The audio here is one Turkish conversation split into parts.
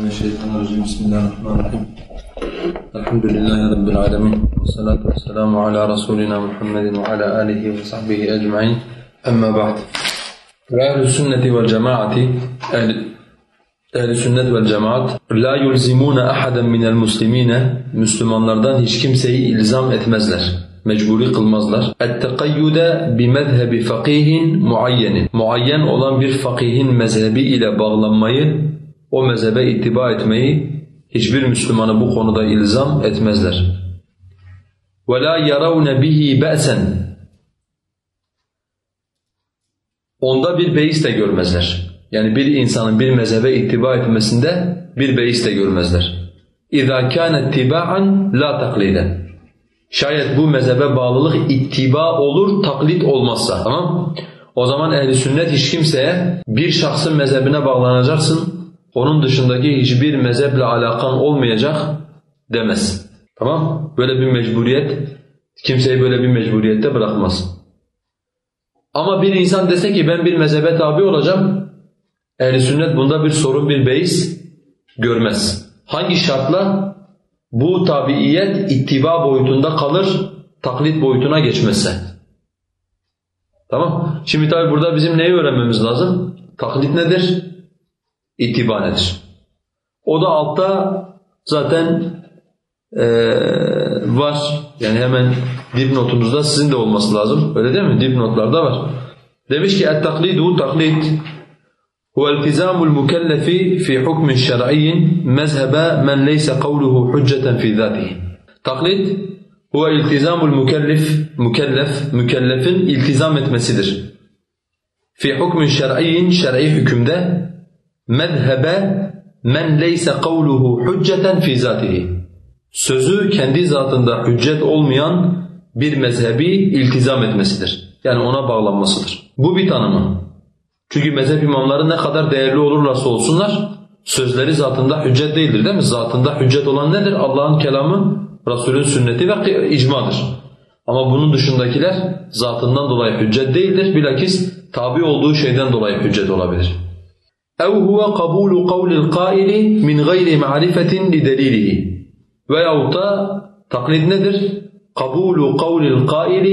من الشيطان الرجيم بسم الله الرحمن الرحيم الحمد لله رب العالمين والصلاة والسلام على رسولنا محمد وعلى آله وصحبه أجمعين أما بعد وأهل السنة والجماعة أهل, أهل السنة والجماعة لا يلزمون أحدا من المسلمين Müslümanlardan hiç kimseyi ilzam etmezler. mecburi kılmazlar. اَتَّقَيُّدَ بِمَذْهَبِ فَقِيهٍ muayyenin. Muayyen olan bir fakihin mezhebi ile bağlanmayı, o mezhebe ittiba etmeyi hiçbir Müslümanı bu konuda ilzam etmezler. وَلَا يَرَوْنَ بِهِ بَأْسًا Onda bir beis de görmezler. Yani bir insanın bir mezhebe ittiba etmesinde bir beis de görmezler. اِذَا كَانَ اتِّبَاعًا لَا تَقْلِيدًا Şayet bu mezhebe bağlılık ittiba olur, taklit olmazsa tamam O zaman ehli sünnet hiç kimseye bir şahsın mezhebine bağlanacaksın, onun dışındaki hiçbir mezheple alakan olmayacak demez. Tamam? Böyle bir mecburiyet, kimseyi böyle bir mecburiyette bırakmaz. Ama bir insan dese ki ben bir mezhebe tabi olacağım, ehli sünnet bunda bir sorun, bir beis görmez. Hangi şartla? Bu tabiiyet ittiba boyutunda kalır, taklit boyutuna geçmezse. Tamam? Şimdi tabi burada bizim neyi öğrenmemiz lazım? Taklit nedir? İttiba nedir? O da altta zaten ee, var. Yani hemen dipnotunuzda sizin de olması lazım. Öyle değil mi? Dipnotlarda var. Demiş ki et-taklidu taklit هو التزام المكلف في حكم شرعي مذهب من ليس قوله حجة في ذاته. Taklit هو التزام المكلف mükellef mükellefin iltizam etmesidir. Fi hukmun şer'iyyin şer'i hükümde mezhebe men leyse kavluhu hücceten fi zatihi. Sözü kendi zatında hüccet olmayan bir mezhebi iltizam etmesidir. Yani ona bağlanmasıdır. Bu bir tanımı. Çünkü mezhep imamları ne kadar değerli olurlarsa olsunlar, sözleri zatında hüccet değildir değil mi? Zatında hüccet olan nedir? Allah'ın kelamı, Resulün sünneti ve icmadır. Ama bunun dışındakiler zatından dolayı hüccet değildir. Bilakis tabi olduğu şeyden dolayı hüccet olabilir. اَوْ هُوَ قَبُولُ قَوْلِ الْقَائِلِ مِنْ غَيْرِ مَعْرِفَةٍ لِدَلِيلِهِ Veyahut da taklit nedir? قَبُولُ قَوْلِ الْقَائِلِ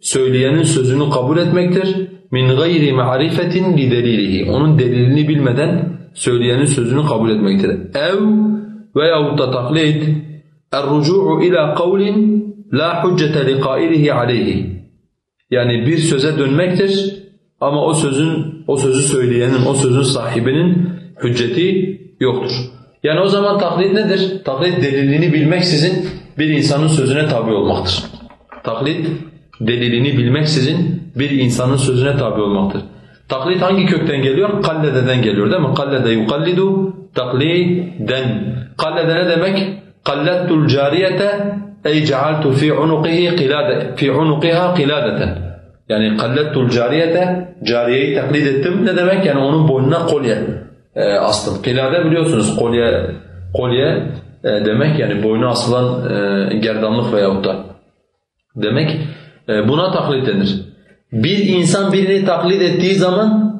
Söyleyenin sözünü kabul etmektir. min gayri ma'rifetin li delilihi. Onun delilini bilmeden söyleyenin sözünü kabul etmektir. Ev veyahut da taklit er-rucu'u ila kavlin la hüccete li qailihi aleyhi. Yani bir söze dönmektir ama o sözün o sözü söyleyenin, o sözün sahibinin hücceti yoktur. Yani o zaman taklit nedir? Taklit delilini bilmeksizin bir insanın sözüne tabi olmaktır. Taklit delilini bilmeksizin bir insanın sözüne tabi olmaktır. Taklit hangi kökten geliyor? Kallededen geliyor değil mi? Kallede yukallidu takliden. Kallede ne demek? Kallettul cariyete ey cealtu fi unuqihi qilade fi unuqiha qiladeten. Yani kallettul cariyete cariyeyi taklit ettim. Ne demek? Yani onun boynuna kolye e, astım. Qilade biliyorsunuz kolye kolye e, demek yani boynu asılan e, gerdanlık veyahut da demek. E, buna taklit denir. Bir insan birini taklit ettiği zaman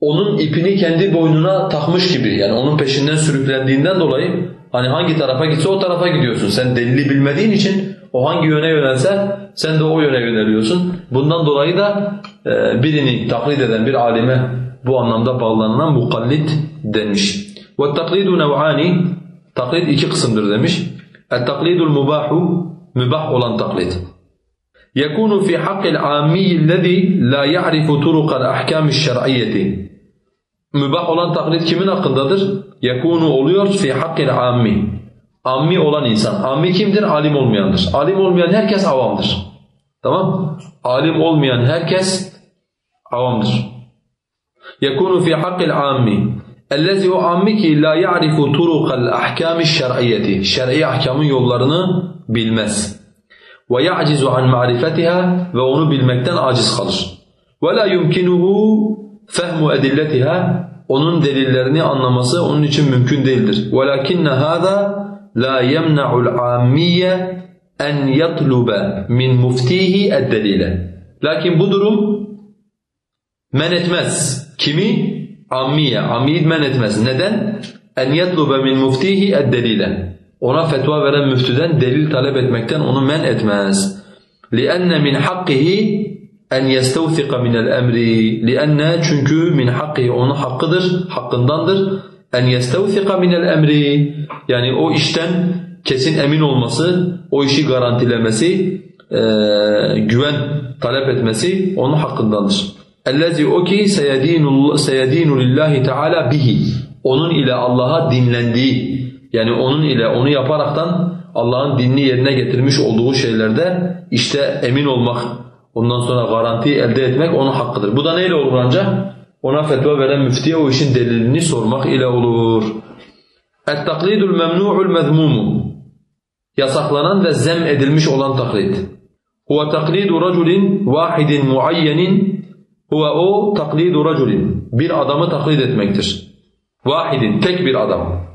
onun ipini kendi boynuna takmış gibi yani onun peşinden sürüklendiğinden dolayı hani hangi tarafa gitse o tarafa gidiyorsun. Sen delili bilmediğin için o hangi yöne yönelse sen de o yöne yöneliyorsun. Bundan dolayı da e, birini taklit eden bir alime bu anlamda bağlanılan mukallit denmiş. وَالتَّقْلِيدُ نَوْعَانِ Taklit iki kısımdır demiş. اَتْتَقْلِيدُ الْمُبَاحُ Mübah olan taklit. يكون في حق العامي الذي لا يعرف طرق الأحكام الشرعية Mübah olan taklit kimin hakkındadır? Yakunu oluyor fi hakkil ammi. Ammi olan insan. Ammi kimdir? Alim olmayandır. Alim olmayan herkes avamdır. Tamam? Alim olmayan herkes avamdır. Yakunu fi hakkil ammi. Ellezî o ammi ki la ya'rifu turukal ahkâmi şer'iyyeti. Şer'i ahkamın yollarını bilmez. وَيَعْجِزُ عَنْ مَعْرِفَتِهَا Ve onu bilmekten aciz kalır. وَلَا يُمْكِنُهُ فَهْمُ اَدِلَّتِهَا Onun delillerini anlaması onun için mümkün değildir. وَلَكِنَّ هَذَا لَا يَمْنَعُ الْعَامِيَّ en yatlube min muftihi eddelile. Lakin bu durum men etmez. Kimi? Ammiye. Ammiyi men etmez. Neden? en yetluba min muftihi ed-delile. Ona fetva veren müftüden delil talep etmekten onu men etmez. لِأَنَّ مِنْ حَقِّهِ en yestevsika minel emri lianne çünkü min hakki onun hakkıdır, hakkındandır. en yestevsika minel emri yani o işten kesin emin olması, o işi garantilemesi, e, güven talep etmesi onun hakkındandır. Ellezî o ki seyedînu lillahi teâlâ bihi. Onun ile Allah'a dinlendiği yani onun ile onu yaparaktan Allah'ın dinini yerine getirmiş olduğu şeylerde işte emin olmak, ondan sonra garanti elde etmek onun hakkıdır. Bu da neyle olur ancak? Ona fetva veren müftiye o işin delilini sormak ile olur. اَتْتَقْلِيدُ الْمَمْنُوعُ الْمَذْمُومُ Yasaklanan ve zem edilmiş olan taklit. هُوَ تَقْلِيدُ رَجُلٍ وَاحِدٍ مُعَيَّنٍ Huve o taklidu raculin. Bir adamı taklit etmektir. Vahidin, tek bir adam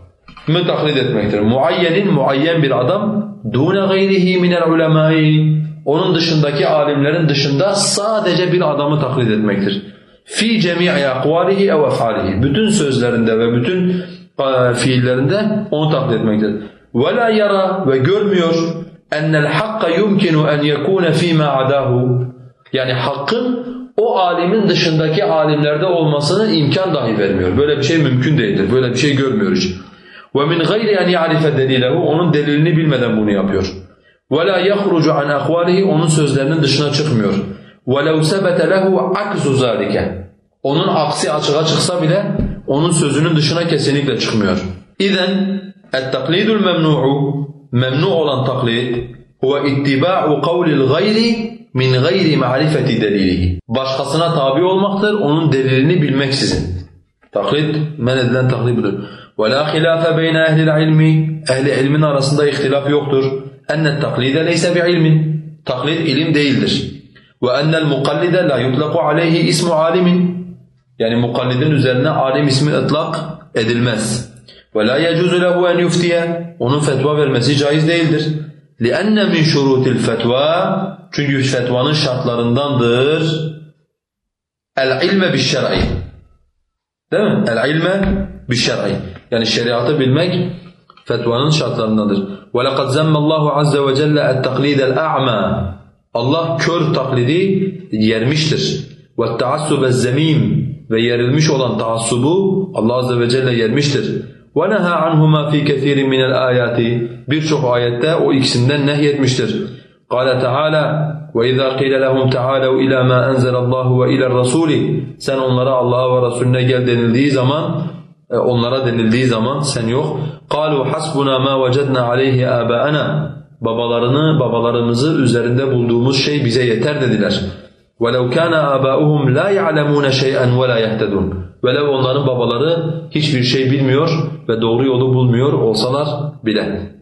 mı taklit etmektir. Muayyenin, muayyen bir adam dune gayrihi minel ulemai onun dışındaki alimlerin dışında sadece bir adamı taklit etmektir. Fi cemi'i akvalihi ev efalihi. Bütün sözlerinde ve bütün e, fiillerinde onu taklit etmektir. Ve la yara ve görmüyor ennel hakka yumkinu en yekune fîmâ adahu. Yani hakkın o alimin dışındaki alimlerde olmasını imkan dahi vermiyor. Böyle bir şey mümkün değildir. Böyle bir şey görmüyor hiç. وَمِنْ غَيْرِ اَنْ يَعْرِفَ دَلِيلَهُ Onun delilini bilmeden bunu yapıyor. وَلَا يَخْرُجُ عَنْ أَخْوَالِهِ Onun sözlerinin dışına çıkmıyor. وَلَوْ سَبَتَ لَهُ عَكْزُ ذَٰلِكَ onun aksi açığa çıksa bile onun sözünün dışına kesinlikle çıkmıyor. İzen et-taklidul memnu'u memnu olan taklit huve ittiba'u kavlil gayri min gayri ma'rifeti delilihi. Başkasına tabi olmaktır onun delilini bilmeksizin. Taklit men edilen taklit. Ve la hilafe beyne ehli'l ilmi ehli ilmin arasında ihtilaf yoktur. Enne taklide leyse bi ilmin. Taklit ilim değildir. Ve ennel mukallide la yutlaku aleyhi ismu alimin. Yani mukallidin üzerine alim ismi ıtlak edilmez. وَلَا يَجُوزُ لَهُ اَنْ يُفْتِيَ Onun fetva vermesi caiz değildir. لِأَنَّ مِنْ شُرُوتِ الْفَتْوَى Çünkü fetvanın şartlarındandır. El-ilme bi'ş-şer'i. Değil mi? El-ilme bi'ş-şer'i. Yani şeriatı bilmek fetvanın şartlarındandır. وَلَقَدْ زَمَّ اللّٰهُ عَزَّ وَجَلَّ التَّقْلِيدَ الْاَعْمَى Allah kör taklidi yermiştir. وَالتَّعَسُّبَ الزَّمِيمِ Ve yerilmiş olan taassubu Allah Azze ve Celle yermiştir. وَنَهَا عَنْهُمَا فِي كَثِيرٍ مِنَ الْآيَاتِ Birçok ayette o ikisinden nehyetmiştir. قال تعالى وَإِذَا قِيلَ لَهُمْ تَعَالَوْا إِلَى مَا أَنزَلَ اللّٰهُ وَإِلَى الرَّسُولِ Sen onlara Allah'a ve Resulüne gel denildiği zaman e, onlara denildiği zaman sen yok. قَالُوا حَسْبُنَا مَا وَجَدْنَا عَلَيْهِ آبَاءَنَا Babalarını, babalarımızı üzerinde bulduğumuz şey bize yeter dediler. وَلَوْ كَانَ آبَاؤُهُمْ لَا يَعْلَمُونَ شَيْئًا وَلَا يَهْتَدُونَ Velev onların babaları hiçbir şey bilmiyor ve doğru yolu bulmuyor olsalar bile.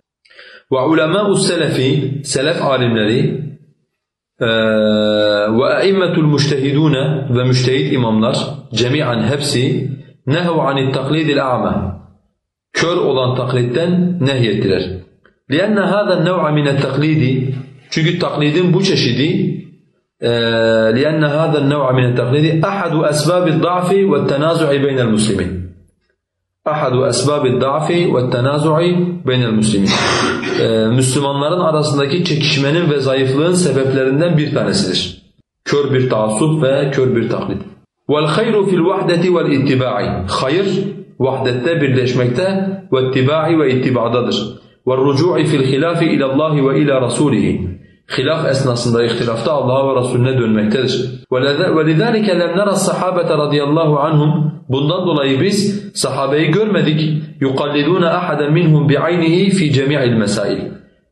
وَعُلَمَاءُ السَّلَفِ Selef alimleri وَاَئِمَّةُ الْمُجْتَهِدُونَ ve müştehid imamlar cemiyen hepsi nehu anit taklidil a'ma kör olan taklitten nehyettiler. لِأَنَّ هَذَا النَّوْعَ مِنَ التَّقْلِيدِ Çünkü taklidin bu çeşidi لأن هذا النوع من التقليد أحد أسباب الضعف والتنازع بين المسلمين أحد أسباب الضعف والتنازع بين المسلمين Müslümanların arasındaki çekişmenin ve zayıflığın sebeplerinden bir tanesidir. Kör bir taassup ve kör bir taklit. وَالْخَيْرُ فِي الْوَحْدَةِ وَالْاِتِّبَاعِ Hayır, vahdette, birleşmekte ve ittibai ve ittibadadır. وَالرُّجُوعِ فِي الْخِلَافِ إِلَى اللّٰهِ وَإِلَى رَسُولِهِ hilaf esnasında ihtilafta Allah'a ve Resulüne dönmektedir. وَلِذَٰلِكَ لَمْ نَرَ الصَّحَابَةَ رَضِيَ اللّٰهُ عَنْهُمْ Bundan dolayı biz sahabeyi görmedik. يُقَلِّدُونَ أَحَدًا مِنْهُمْ بِعَيْنِهِ فِي جَمِيعِ الْمَسَائِلِ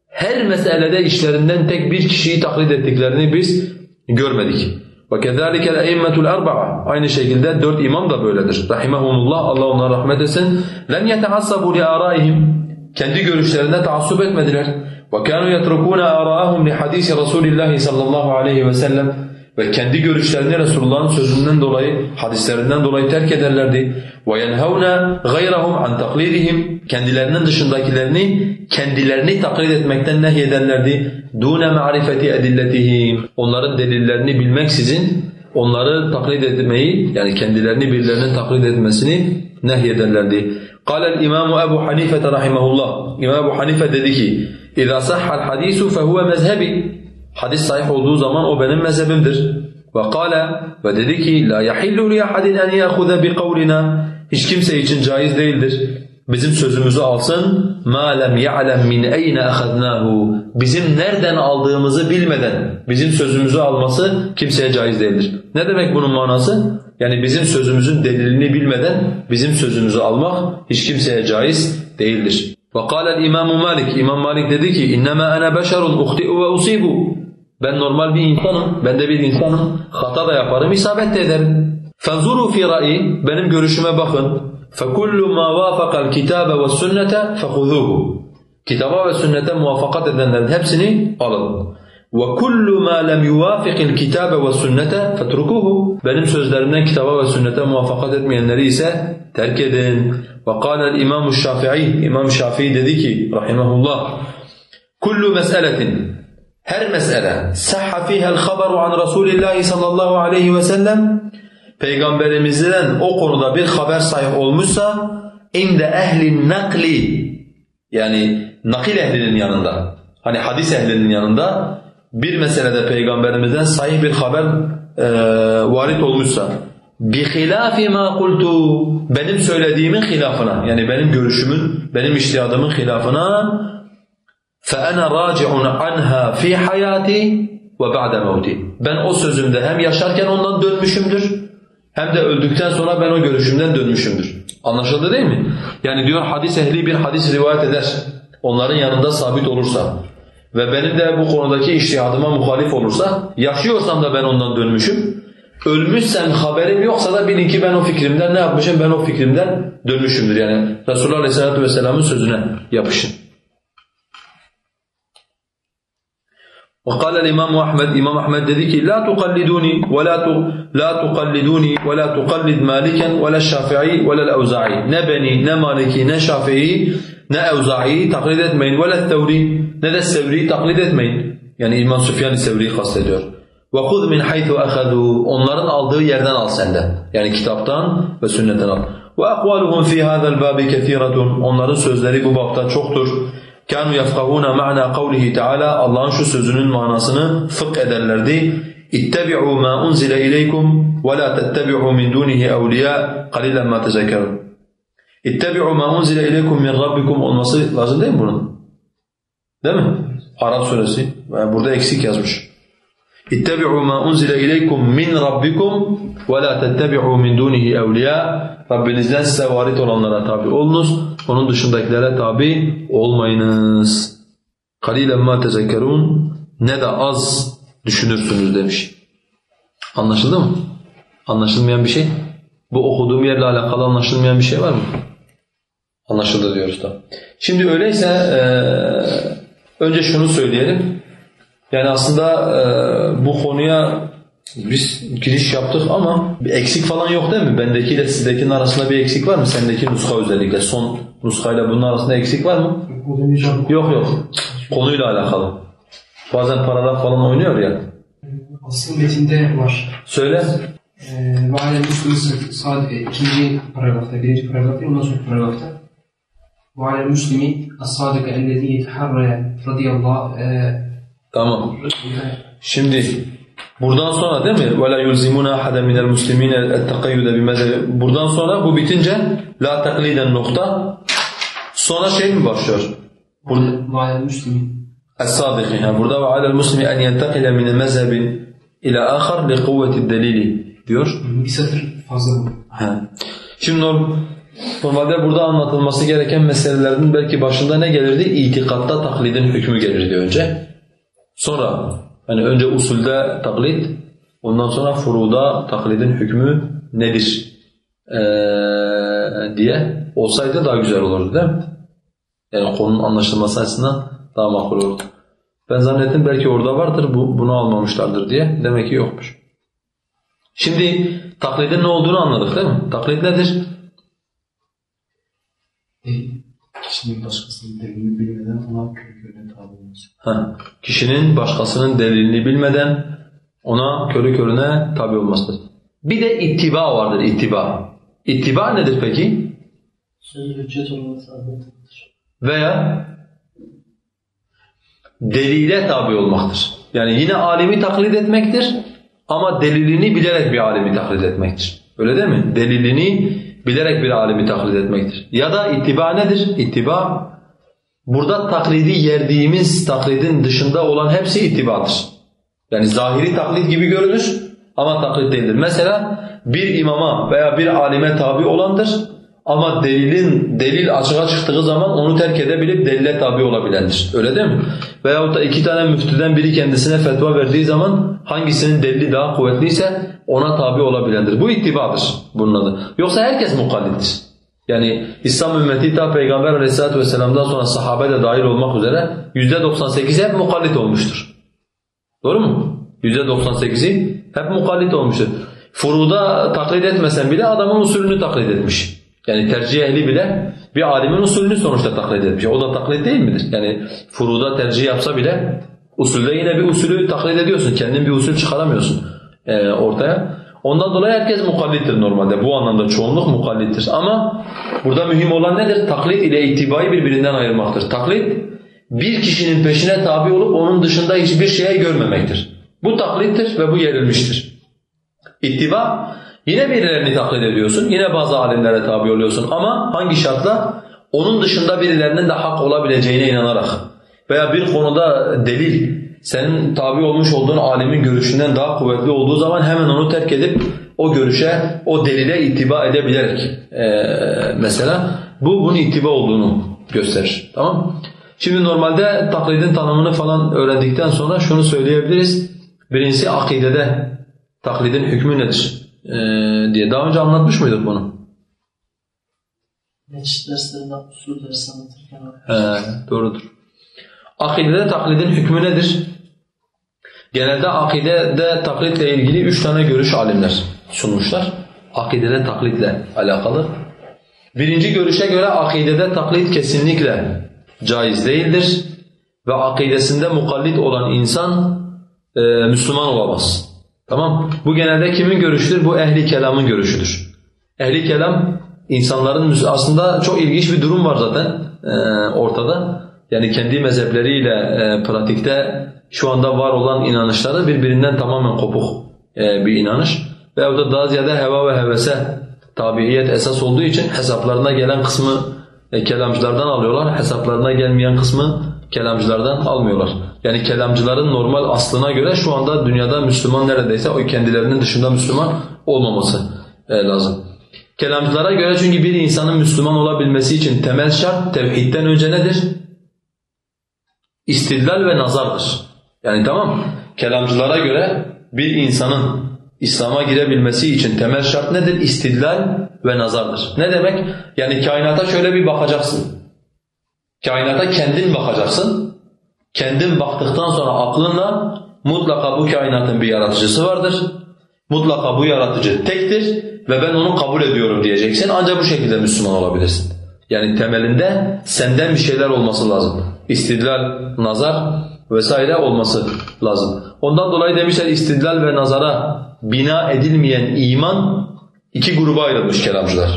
Her meselede işlerinden tek bir kişiyi taklit ettiklerini biz görmedik. وَكَذَٰلِكَ الْاَئِمَّةُ الْاَرْبَعَةِ Aynı şekilde dört imam da böyledir. Rahimahumullah, Allah onlara rahmet etsin. لَنْ يَتَعَصَّبُوا لِآرَائِهِمْ Kendi görüşlerine taassup etmediler. وَكَانُوا يَتْرُكُونَ آرَاءَهُمْ لِحَدِيثِ رَسُولِ اللّٰهِ sallallahu aleyhi ve sellem ve kendi görüşlerini Resulullah'ın sözünden dolayı, hadislerinden dolayı terk ederlerdi. وَيَنْهَوْنَ غَيْرَهُمْ عَنْ تَقْلِيدِهِمْ Kendilerinin dışındakilerini, kendilerini taklit etmekten nehyederlerdi. دُونَ مَعْرِفَةِ اَدِلَّتِهِمْ Onların delillerini bilmeksizin onları taklit etmeyi, yani kendilerini birilerinin taklit etmesini nehyederlerdi. قال الإمام أبو حنيفة رحمه الله İmam Ebu Hanife dedi ki إذا صح الحديث فهو مذهبي Hadis sahih olduğu zaman o benim mezhebimdir. Ve kâle ve dedi ki la yahillu li ahadin en yâhuze bi kavlina hiç kimse için caiz değildir. Bizim sözümüzü alsın ma lem ya'lem min eyne ahadnahu bizim nereden aldığımızı bilmeden bizim sözümüzü alması kimseye caiz değildir. Ne demek bunun manası? Yani bizim sözümüzün delilini bilmeden bizim sözümüzü almak hiç kimseye caiz değildir. وقال الإمام مالك إمام مالك dedi إنما أنا بشر أخطئ وأصيب. Ben normal bir insanım ben de bir insanım. Hata da yaparım isabet فانظروا في رأيي benim görüşüme bakın. فكل ما وافق الكتاب والسنة فخذوه. كتابا والسنة موافقة الذين هبسني قالوا وَكُلُّ مَا لَمْ يُوَافِقِ الْكِتَابَ وَالسُنَّةَ فَاتْرُكُوهُ Benim sözlerimden kitaba ve sünnete muvaffakat etmeyenleri ise terk edin. وَقَالَ الْإِمَامُ الشَّافِعِي İmam Şafii dedi ki rahimahullah كُلُّ مَسْأَلَةٍ her mesele sahha fiha'l haberu an Rasulillah sallallahu aleyhi ve sellem peygamberimizden o konuda bir haber sahih olmuşsa inde ehli nakli yani nakil ehlinin yanında hani hadis ehlinin yanında bir meselede peygamberimizden sahih bir haber e, varit olmuşsa bihilafi ma kultu benim söylediğimin hilafına yani benim görüşümün benim iştihadımın hilafına فَأَنَا رَاجِعٌ عَنْهَا فِي حَيَاتِي وَبَعْدَ مَوْتِي Ben o sözümde hem yaşarken ondan dönmüşümdür hem de öldükten sonra ben o görüşümden dönmüşümdür. Anlaşıldı değil mi? Yani diyor hadis ehli bir hadis rivayet eder. Onların yanında sabit olursa ve benim de bu konudaki iştihadıma muhalif olursa yaşıyorsam da ben ondan dönmüşüm. Ölmüşsem haberim yoksa da bilin ki ben o fikrimden ne yapmışım? Ben o fikrimden dönmüşümdür. Yani Resulullah Aleyhisselatü Vesselam'ın sözüne yapışın. وقال الإمام أحمد إمام أحمد ذيك لا تقلدوني ولا لا تقلدوني ولا تقلد مالكا ولا الشافعي ولا الأوزاعي. نبني نمالكي نشافعي نأوزاعي تقلدت مين ولا الثوري ندى السوري تقلدت مين يعني إمام سفيان السوري خاصة دور وخذ من حيث أخذوا onların aldığı yerden al senden. yani kitaptan ve sünnetten al. وأقوالهم في هذا الباب كثيرة. onların sözleri bu bapta çoktur. كانوا يفقهون معنى قوله تعالى Allah'ın şu sözünün manasını fıkh ederlerdi. اتبعوا ما أنزل إليكم ولا تتبعوا من دونه أولياء قليلا ما تذكرون اتبعوا ما أنزل إليكم min ربكم olması lazım değil mi bunun? Değil mi? Arap suresi. Yani burada eksik yazmış. اتبعوا ما أنزل إليكم من ربكم ولا تتبعوا من دونه أولياء Rabbinizden size varit olanlara tabi olunuz. Onun dışındakilere tabi olmayınız. قَلِيلًا مَا تَذَكَّرُونَ Ne de az düşünürsünüz demiş. Anlaşıldı mı? Anlaşılmayan bir şey? Bu okuduğum yerle alakalı anlaşılmayan bir şey var mı? Anlaşıldı diyoruz da. Şimdi öyleyse e, önce şunu söyleyelim. Yani aslında e, bu konuya biz giriş yaptık ama bir eksik falan yok değil mi? Bendekiyle sizdekinin arasında bir eksik var mı? Sendeki nuska özellikle son nuskayla bunun arasında eksik var mı? Yok yok. Konuyla alakalı. Bazen paralar falan oynuyor ya. Asıl metinde var. Söyle. Ve alem Müslüm'ün sadece ikinci paragrafta, birinci paragrafta, ondan sonra paragrafta. Ve alem Müslüm'i as-sadika ellezî yeteharraya radıyallahu e, Tamam. Şimdi buradan sonra değil mi? وَلَا يُلْزِمُونَ أَحَدًا مِنَ الْمُسْلِمِينَ التَّقَيُّدَ بِمَذَهِ Buradan sonra bu bitince la takliden nokta. Sonra şey mi başlıyor? Burada ve alem Müslüm'i Es-Sadiqin. Yani burada ve alel muslimi en yentakile min mezhebin ila ahar li kuvveti delili diyor. bir satır fazla bu. He. Şimdi norm- normalde burada anlatılması gereken meselelerden belki başında ne gelirdi? İtikatta taklidin hükmü gelirdi önce. Sonra hani önce usulde taklit, ondan sonra furuda taklidin hükmü nedir ee, diye olsaydı daha güzel olurdu değil mi? Yani konunun anlaşılması açısından daha makul olurdu. Ben zannettim belki orada vardır, bu, bunu almamışlardır diye. Demek ki yokmuş. Şimdi taklidin ne olduğunu anladık değil mi? Taklit nedir? Kişinin başkasının delilini bilmeden ona körü körüne tabi olması. Ha, kişinin başkasının delilini bilmeden ona körü körüne tabi olması. Bir de ittiba vardır, ittiba. İttiba nedir peki? Sözü hüccet olması adettir. veya delile tabi olmaktır. Yani yine alimi taklit etmektir ama delilini bilerek bir alimi taklit etmektir. Öyle değil mi? Delilini bilerek bir alimi taklit etmektir. Ya da ittiba nedir? İttiba burada taklidi yerdiğimiz taklidin dışında olan hepsi ittibadır. Yani zahiri taklit gibi görünür ama taklit değildir. Mesela bir imama veya bir alime tabi olandır ama delilin delil açığa çıktığı zaman onu terk edebilip delile tabi olabilendir. Öyle değil mi? Veyahut da iki tane müftüden biri kendisine fetva verdiği zaman hangisinin delili daha kuvvetliyse ona tabi olabilendir. Bu ittibadır bunun adı. Yoksa herkes mukallittir. Yani İslam ümmeti ta Peygamber aleyhissalatu vesselam'dan sonra sahabe de dahil olmak üzere %98 hep mukallit olmuştur. Doğru mu? %98'i hep mukallit olmuştur. Furuda taklit etmesen bile adamın usulünü taklit etmiş. Yani tercih ehli bile bir alimin usulünü sonuçta taklit etmiş. O da taklit değil midir? Yani furuda tercih yapsa bile usulde yine bir usulü taklit ediyorsun. Kendin bir usul çıkaramıyorsun e, ortaya. Ondan dolayı herkes mukallittir normalde. Bu anlamda çoğunluk mukallittir. Ama burada mühim olan nedir? Taklit ile ittibayı birbirinden ayırmaktır. Taklit bir kişinin peşine tabi olup onun dışında hiçbir şeye görmemektir. Bu taklittir ve bu yerilmiştir. İttiba yine birilerini taklit ediyorsun. Yine bazı alimlere tabi oluyorsun ama hangi şartla? Onun dışında birilerinin de hak olabileceğine inanarak veya bir konuda delil senin tabi olmuş olduğun alimin görüşünden daha kuvvetli olduğu zaman hemen onu terk edip o görüşe, o delile ittiba edebilerek ee, mesela bu bunun ittiba olduğunu gösterir. Tamam Şimdi normalde taklidin tanımını falan öğrendikten sonra şunu söyleyebiliriz. Birincisi akidede taklidin hükmü nedir ee, diye. Daha önce anlatmış mıydık bunu? Meçhit derslerinde usul dersi anlatırken He, doğrudur. Akidede taklidin hükmü nedir? Genelde akidede taklitle ilgili üç tane görüş alimler sunmuşlar. Akidede taklitle alakalı. Birinci görüşe göre akidede taklit kesinlikle caiz değildir. Ve akidesinde mukallit olan insan e, Müslüman olamaz. Tamam Bu genelde kimin görüşüdür? Bu ehli kelamın görüşüdür. Ehli kelam insanların aslında çok ilginç bir durum var zaten e, ortada. Yani kendi mezhepleriyle e, pratikte şu anda var olan inanışları birbirinden tamamen kopuk e, bir inanış. Veyahut da daha ziyade heva ve hevese tabiiyet esas olduğu için hesaplarına gelen kısmı e, kelamcılardan alıyorlar, hesaplarına gelmeyen kısmı kelamcılardan almıyorlar. Yani kelamcıların normal aslına göre şu anda dünyada Müslüman neredeyse o kendilerinin dışında Müslüman olmaması e, lazım. Kelamcılara göre çünkü bir insanın Müslüman olabilmesi için temel şart tevhidden önce nedir? İstidlal ve nazardır. Yani tamam Kelamcılara göre bir insanın İslam'a girebilmesi için temel şart nedir? İstidlal ve nazardır. Ne demek? Yani kainata şöyle bir bakacaksın. Kainata kendin bakacaksın. Kendin baktıktan sonra aklınla mutlaka bu kainatın bir yaratıcısı vardır. Mutlaka bu yaratıcı tektir ve ben onu kabul ediyorum diyeceksin. Ancak bu şekilde Müslüman olabilirsin. Yani temelinde senden bir şeyler olması lazım. İstidlal, nazar vesaire olması lazım. Ondan dolayı demişler istidlal ve nazara bina edilmeyen iman iki gruba ayrılmış kelamcılar.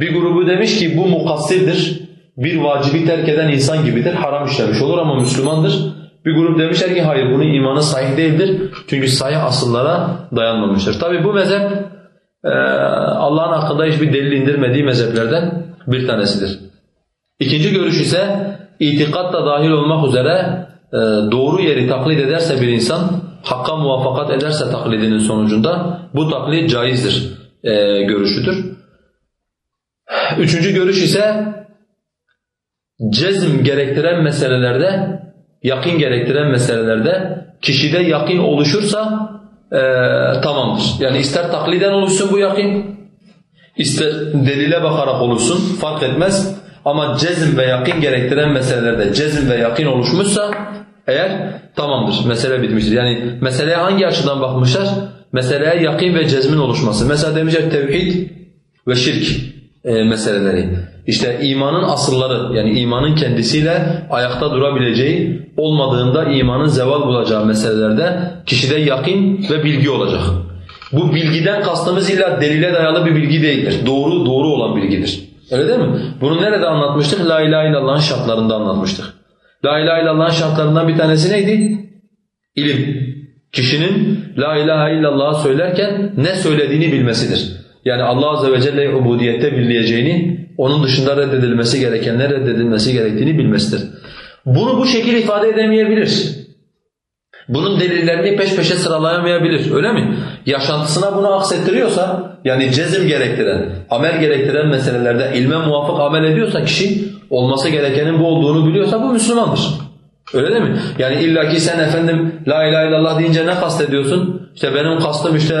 Bir grubu demiş ki bu mukassirdir. Bir vacibi terk eden insan gibidir. Haram işlemiş olur ama Müslümandır. Bir grup demişler ki hayır bunun imanı sahih değildir. Çünkü sahih asıllara dayanmamıştır. Tabi bu mezhep Allah'ın hakkında hiçbir delil indirmediği mezheplerden bir tanesidir. İkinci görüş ise itikat da dahil olmak üzere doğru yeri taklit ederse bir insan, hakka muvaffakat ederse taklidinin sonucunda bu taklit caizdir görüşüdür. Üçüncü görüş ise cezm gerektiren meselelerde, yakin gerektiren meselelerde kişide yakin oluşursa e, tamamdır. Yani ister takliden oluşsun bu yakin, ister delile bakarak oluşsun fark etmez. Ama cezm ve yakin gerektiren meselelerde cezm ve yakin oluşmuşsa eğer tamamdır. Mesele bitmiştir. Yani meseleye hangi açıdan bakmışlar? Meseleye yakin ve cezmin oluşması. Mesela demişler tevhid ve şirk e, meseleleri. İşte imanın asılları yani imanın kendisiyle ayakta durabileceği olmadığında imanın zeval bulacağı meselelerde kişide yakin ve bilgi olacak. Bu bilgiden kastımız illa delile dayalı bir bilgi değildir. Doğru doğru olan bilgidir. Öyle değil mi? Bunu nerede anlatmıştık? La ilahe illallah'ın şartlarında anlatmıştık. La ilahe illallah'ın şartlarından bir tanesi neydi? İlim. Kişinin La ilahe illallah söylerken ne söylediğini bilmesidir. Yani Allah azze ve celle'yi ubudiyette birleyeceğini, onun dışında reddedilmesi gerekenler reddedilmesi gerektiğini bilmesidir. Bunu bu şekilde ifade edemeyebilir. Bunun delillerini peş peşe sıralayamayabilir öyle mi? Yaşantısına bunu aksettiriyorsa yani cezim gerektiren, amel gerektiren meselelerde ilme muvafık amel ediyorsa kişi olması gerekenin bu olduğunu biliyorsa bu Müslümandır. Öyle değil mi? Yani illaki sen efendim la ilahe illallah deyince ne kastediyorsun? İşte benim kastım işte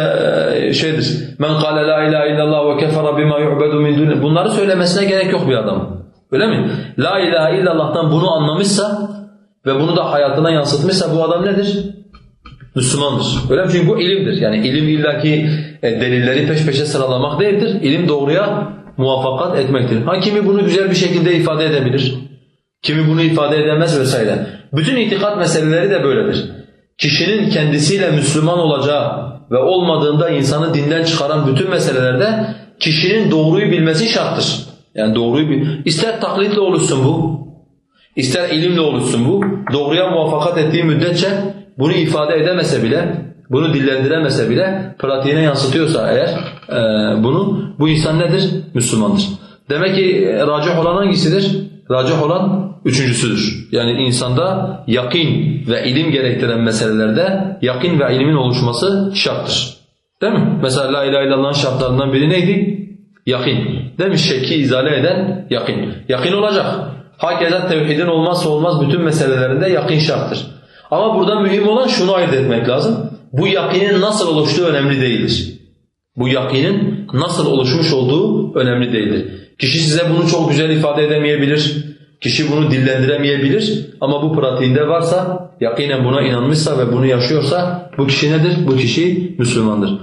e, şeydir. Men kâle la ilahe illallah ve kefara bima yu'bedu min duni. Bunları söylemesine gerek yok bir adam. Öyle mi? La ilahe illallah'tan bunu anlamışsa ve bunu da hayatına yansıtmışsa bu adam nedir? Müslümandır. Öyle mi? Çünkü bu ilimdir. Yani ilim illaki e, delilleri peş peşe sıralamak değildir. İlim doğruya muvaffakat etmektir. Ha kimi bunu güzel bir şekilde ifade edebilir. Kimi bunu ifade edemez vesaire. Bütün itikat meseleleri de böyledir. Kişinin kendisiyle Müslüman olacağı ve olmadığında insanı dinden çıkaran bütün meselelerde kişinin doğruyu bilmesi şarttır. Yani doğruyu bil. İster taklitle oluşsun bu, ister ilimle oluşsun bu. Doğruya muvaffakat ettiği müddetçe bunu ifade edemese bile, bunu dillendiremese bile pratiğine yansıtıyorsa eğer e, bunu bu insan nedir? Müslümandır. Demek ki e, racih olan hangisidir? Racih olan üçüncüsüdür. Yani insanda yakin ve ilim gerektiren meselelerde yakin ve ilimin oluşması şarttır. Değil mi? Mesela la ilahe illallah'ın şartlarından biri neydi? Yakin. Değil mi? Şekki izale eden yakin. Yakin olacak. Hakeza tevhidin olmazsa olmaz bütün meselelerinde yakin şarttır. Ama burada mühim olan şunu ayırt etmek lazım. Bu yakinin nasıl oluştuğu önemli değildir. Bu yakinin nasıl oluşmuş olduğu önemli değildir. Kişi size bunu çok güzel ifade edemeyebilir. Kişi bunu dillendiremeyebilir ama bu pratiğinde varsa, yakinen buna inanmışsa ve bunu yaşıyorsa bu kişi nedir? Bu kişi Müslümandır.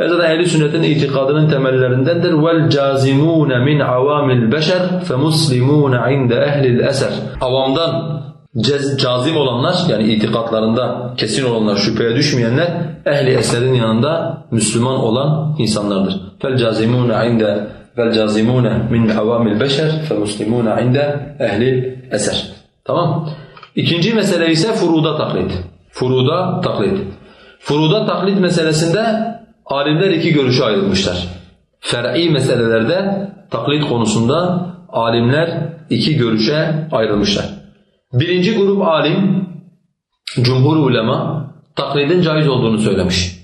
Ve zaten ehl sünnetin itikadının temellerindendir. وَالْجَازِمُونَ مِنْ عَوَامِ الْبَشَرِ فَمُسْلِمُونَ عِنْدَ اَهْلِ الْأَسَرِ Avamdan cez, cazim olanlar yani itikatlarında kesin olanlar, şüpheye düşmeyenler ehli eserin yanında Müslüman olan insanlardır. فَالْجَازِمُونَ عِنْدَ vel cazimune min avamil beşer fe muslimune inde ehli eser. Tamam. İkinci mesele ise furuda taklit. Furuda taklit. Furuda taklit meselesinde alimler iki görüşe ayrılmışlar. Fer'i meselelerde taklit konusunda alimler iki görüşe ayrılmışlar. Birinci grup alim, cumhur ulema taklidin caiz olduğunu söylemiş.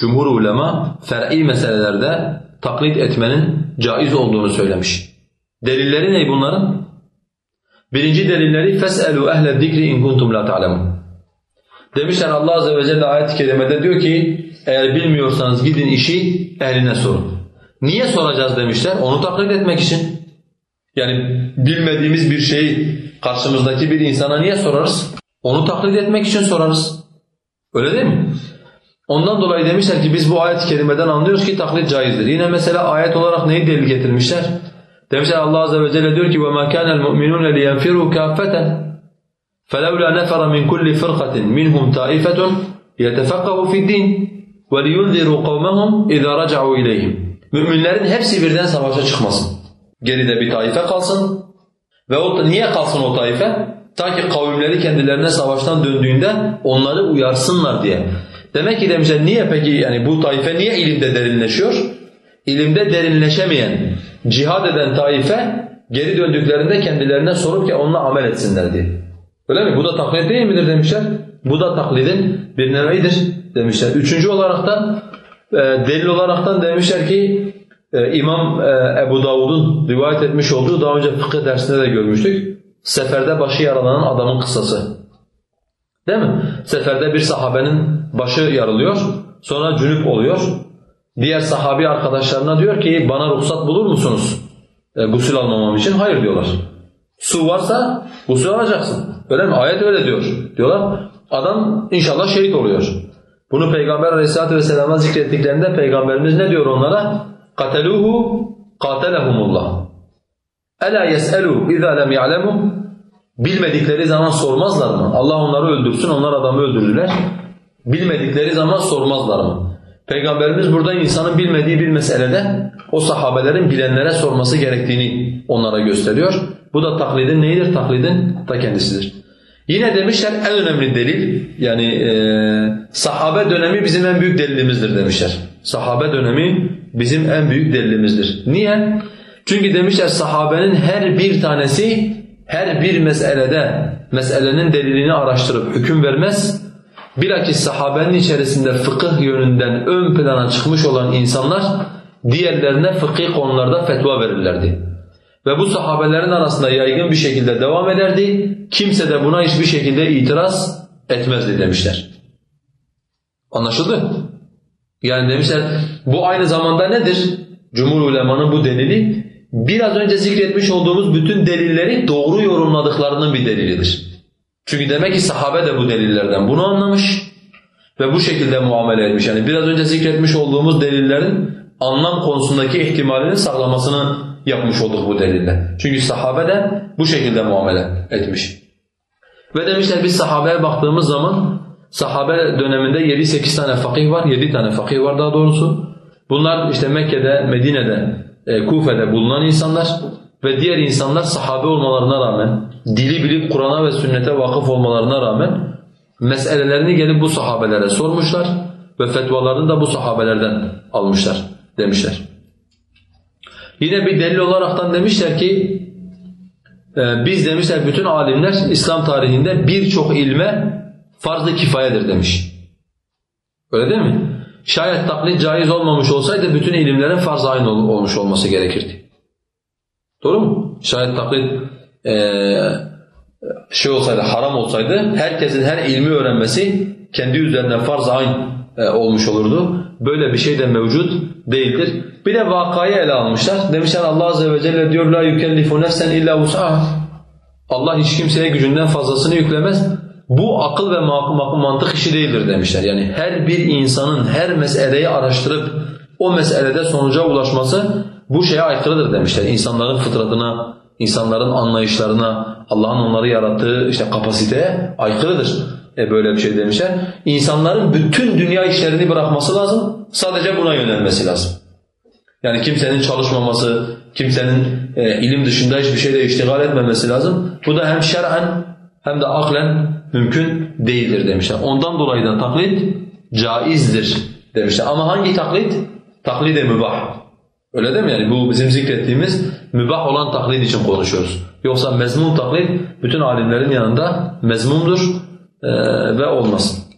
Cumhur ulema fer'i meselelerde taklit etmenin caiz olduğunu söylemiş. Delilleri ne bunların? Birinci delilleri feselu ehle zikri in kuntum la ta'lemun. Demişler Allah azze ve celle ayet-i kerimede diyor ki eğer bilmiyorsanız gidin işi ehline sorun. Niye soracağız demişler? Onu taklit etmek için. Yani bilmediğimiz bir şeyi karşımızdaki bir insana niye sorarız? Onu taklit etmek için sorarız. Öyle değil mi? Ondan dolayı demişler ki biz bu ayet-i kerimeden anlıyoruz ki taklit caizdir. Yine mesela ayet olarak neyi delil getirmişler? Demişler Allah Azze ve Celle diyor ki وَمَا كَانَ الْمُؤْمِنُونَ لِيَنْفِرُوا كَافَّةً فَلَوْلَا نَفَرَ مِنْ كُلِّ فِرْقَةٍ مِنْهُمْ طَائِفَةٌ لِيَتَفَقَّهُوا فِي الدِّينِ وَلِيُنْذِرُوا قَوْمَهُمْ اِذَا رَجَعُوا اِلَيْهِمْ Müminlerin hepsi birden savaşa çıkmasın. Geride bir taife kalsın ve o niye kalsın o taife? Ta ki kavimleri kendilerine savaştan döndüğünde onları uyarsınlar diye. Demek ki demişler niye peki yani bu taife niye ilimde derinleşiyor? İlimde derinleşemeyen, cihad eden taife geri döndüklerinde kendilerine sorup ki onunla amel etsinler diye. Öyle mi? Bu da taklit değil midir demişler. Bu da taklidin bir nevidir demişler. Üçüncü olaraktan e, delil olaraktan demişler ki e, İmam e, Ebu Davud'un rivayet etmiş olduğu daha önce fıkıh dersinde de görmüştük. Seferde başı yaralanan adamın kıssası. Değil mi? Seferde bir sahabenin başı yarılıyor, sonra cünüp oluyor. Diğer sahabi arkadaşlarına diyor ki bana ruhsat bulur musunuz e, gusül almamam için? Hayır diyorlar. Su varsa gusül alacaksın. Öyle mi? Ayet öyle diyor. Diyorlar. Adam inşallah şehit oluyor. Bunu Peygamber Aleyhisselatü Vesselam'a zikrettiklerinde Peygamberimiz ne diyor onlara? قَتَلُوهُ قَاتَلَهُمُ اللّٰهِ اَلَا يَسْأَلُوا اِذَا لَمْ يَعْلَمُوا Bilmedikleri zaman sormazlar mı? Allah onları öldürsün, onlar adamı öldürdüler. Bilmedikleri zaman sormazlar mı? Peygamberimiz burada insanın bilmediği bir meselede o sahabelerin bilenlere sorması gerektiğini onlara gösteriyor. Bu da taklidin neyidir? Taklidin ta kendisidir. Yine demişler en önemli delil yani e, sahabe dönemi bizim en büyük delilimizdir demişler. Sahabe dönemi bizim en büyük delilimizdir. Niye? Çünkü demişler sahabenin her bir tanesi her bir meselede meselenin delilini araştırıp hüküm vermez. Bilakis sahabenin içerisinde fıkıh yönünden ön plana çıkmış olan insanlar diğerlerine fıkıh konularda fetva verirlerdi. Ve bu sahabelerin arasında yaygın bir şekilde devam ederdi. Kimse de buna hiçbir şekilde itiraz etmezdi demişler. Anlaşıldı? Yani demişler bu aynı zamanda nedir? Cumhur ulemanın bu delili biraz önce zikretmiş olduğumuz bütün delilleri doğru yorumladıklarının bir delilidir. Çünkü demek ki sahabe de bu delillerden bunu anlamış ve bu şekilde muamele etmiş. Yani biraz önce zikretmiş olduğumuz delillerin anlam konusundaki ihtimalini sağlamasını yapmış olduk bu delille. Çünkü sahabe de bu şekilde muamele etmiş. Ve demişler biz sahabeye baktığımız zaman sahabe döneminde 7-8 tane fakih var, 7 tane fakih var daha doğrusu. Bunlar işte Mekke'de, Medine'de, e, Kufe'de bulunan insanlar ve diğer insanlar sahabe olmalarına rağmen, dili bilip Kur'an'a ve sünnete vakıf olmalarına rağmen meselelerini gelip bu sahabelere sormuşlar ve fetvalarını da bu sahabelerden almışlar demişler. Yine bir delil olaraktan demişler ki e, biz demişler bütün alimler İslam tarihinde birçok ilme farz-ı kifayedir demiş. Öyle değil mi? Şayet taklit caiz olmamış olsaydı bütün ilimlerin farz aynı olmuş olması gerekirdi. Doğru mu? Şayet taklit e, şey olsaydı, haram olsaydı herkesin her ilmi öğrenmesi kendi üzerine farz aynı e, olmuş olurdu. Böyle bir şey de mevcut değildir. Bir de vakayı ele almışlar. Demişler Allah azze ve celle diyor la yukellifu nefsen illa vus'aha. Allah hiç kimseye gücünden fazlasını yüklemez. Bu akıl ve mantık işi değildir demişler. Yani her bir insanın her meseleyi araştırıp o meselede sonuca ulaşması bu şeye aykırıdır demişler. İnsanların fıtratına, insanların anlayışlarına, Allah'ın onları yarattığı işte kapasiteye aykırıdır. E böyle bir şey demişler. İnsanların bütün dünya işlerini bırakması lazım. Sadece buna yönelmesi lazım. Yani kimsenin çalışmaması, kimsenin e, ilim dışında hiçbir şeyle iştigal etmemesi lazım. Bu da hem şer'en hem de aklen mümkün değildir demişler. Ondan dolayı da taklit caizdir demişler. Ama hangi taklit? Taklit-i mübah. Öyle değil mi? Yani bu bizim zikrettiğimiz mübah olan taklit için konuşuyoruz. Yoksa mezmum taklit bütün alimlerin yanında mezmumdur e, ve olmaz.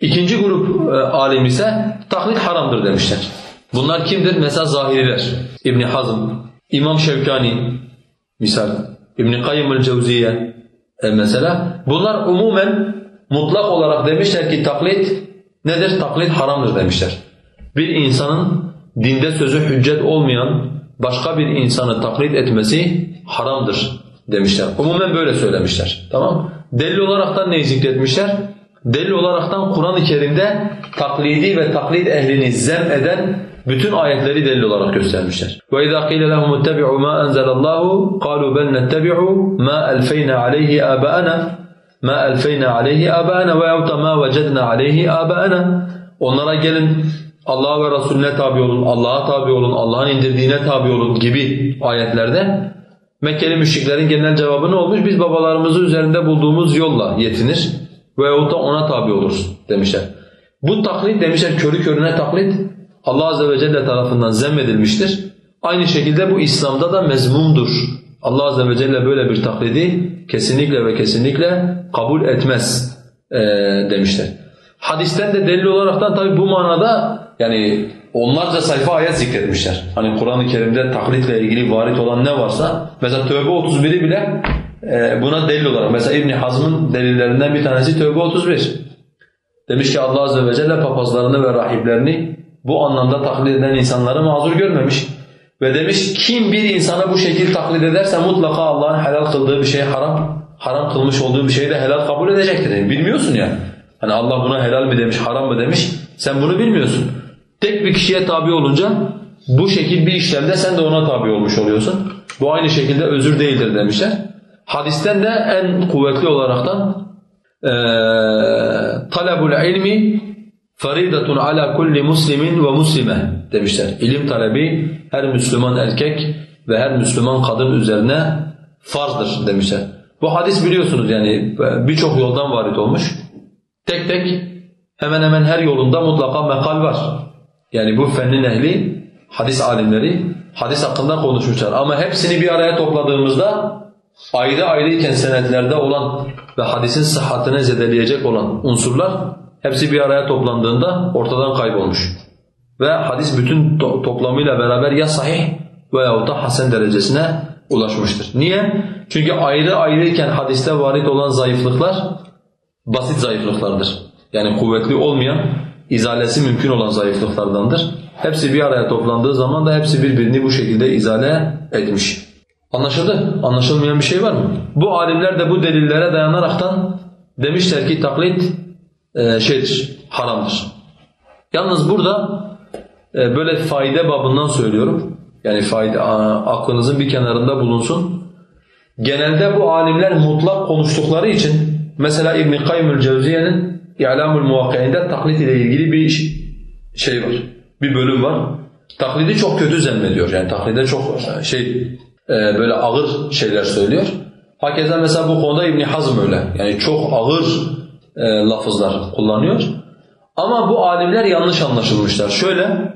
İkinci grup e, alim ise taklit haramdır demişler. Bunlar kimdir? Mesela zahiriler. İbn Hazm, İmam Şevkani misal, İbn Kayyim el-Cevziye e mesela. Bunlar umumen mutlak olarak demişler ki taklit nedir? Taklit haramdır demişler. Bir insanın dinde sözü hüccet olmayan başka bir insanı taklit etmesi haramdır demişler. Umumen böyle söylemişler. Tamam? Delil olaraktan neyi zikretmişler? Delil olaraktan Kur'an-ı Kerim'de taklidi ve taklit ehlini zem eden bütün ayetleri delil olarak göstermişler. وَإِذَا قِيلَ لَهُمُ اتَّبِعُوا مَا أَنزَلَ اللّٰهُ قَالُوا بَلْ نَتَّبِعُ مَا أَلْفَيْنَا عَلَيْهِ آبَاءَنَا مَا أَلْفَيْنَا عَلَيْهِ آبَاءَنَا وَيَوْتَ مَا وَجَدْنَا عَلَيْهِ آبَاءَنَا Onlara gelin Allah'a ve Resulüne tabi olun, Allah'a tabi olun, Allah'ın indirdiğine tabi olun gibi ayetlerde Mekkeli müşriklerin genel cevabı ne olmuş? Biz babalarımızı üzerinde bulduğumuz yolla yetinir veyahut da ona tabi oluruz demişler. Bu taklit demişler körü körüne taklit Allah Azze ve Celle tarafından zemmedilmiştir. Aynı şekilde bu İslam'da da mezmumdur. Allah Azze ve Celle böyle bir taklidi kesinlikle ve kesinlikle kabul etmez e, demişler. Hadisten de delil olaraktan tabi bu manada yani onlarca sayfa ayet zikretmişler. Hani Kur'an-ı Kerim'de taklitle ilgili varit olan ne varsa mesela Tövbe 31'i bile e, buna delil olarak mesela İbn Hazm'ın delillerinden bir tanesi Tövbe 31. Demiş ki Allah Azze ve Celle papazlarını ve rahiplerini bu anlamda taklit eden insanları mazur görmemiş. Ve demiş kim bir insana bu şekil taklit ederse mutlaka Allah'ın helal kıldığı bir şey haram, haram kılmış olduğu bir şeyi de helal kabul edecektir. Yani bilmiyorsun ya. Hani Allah buna helal mi demiş, haram mı demiş. Sen bunu bilmiyorsun. Tek bir kişiye tabi olunca bu şekil bir işlemde sen de ona tabi olmuş oluyorsun. Bu aynı şekilde özür değildir demişler. Hadisten de en kuvvetli olaraktan e, talabul ilmi faridatun ala kulli muslimin ve muslime demişler. İlim talebi her Müslüman erkek ve her Müslüman kadın üzerine farzdır demişler. Bu hadis biliyorsunuz yani birçok yoldan varit olmuş. Tek tek hemen hemen her yolunda mutlaka mekal var. Yani bu fennin ehli, hadis alimleri hadis hakkında konuşmuşlar. Ama hepsini bir araya topladığımızda ayrı ayrıyken senetlerde olan ve hadisin sıhhatine zedeleyecek olan unsurlar hepsi bir araya toplandığında ortadan kaybolmuş. Ve hadis bütün to toplamıyla beraber ya sahih veyahut da hasen derecesine ulaşmıştır. Niye? Çünkü ayrı ayrıyken hadiste varit olan zayıflıklar basit zayıflıklardır. Yani kuvvetli olmayan, izalesi mümkün olan zayıflıklardandır. Hepsi bir araya toplandığı zaman da hepsi birbirini bu şekilde izale etmiş. Anlaşıldı? Anlaşılmayan bir şey var mı? Bu alimler de bu delillere dayanaraktan demişler ki taklit e, şeydir, haramdır. Yalnız burada e, böyle faide babından söylüyorum. Yani faide aklınızın bir kenarında bulunsun. Genelde bu alimler mutlak konuştukları için mesela İbn Kayyimül Cevziye'nin İ'lamul Muvakki'inde taklit ile ilgili bir şey var. Bir bölüm var. Taklidi çok kötü zemmediyor. Yani taklide çok şey e, böyle ağır şeyler söylüyor. Hakeza mesela bu konuda İbn Hazm öyle. Yani çok ağır e, lafızlar kullanıyor. Ama bu alimler yanlış anlaşılmışlar. Şöyle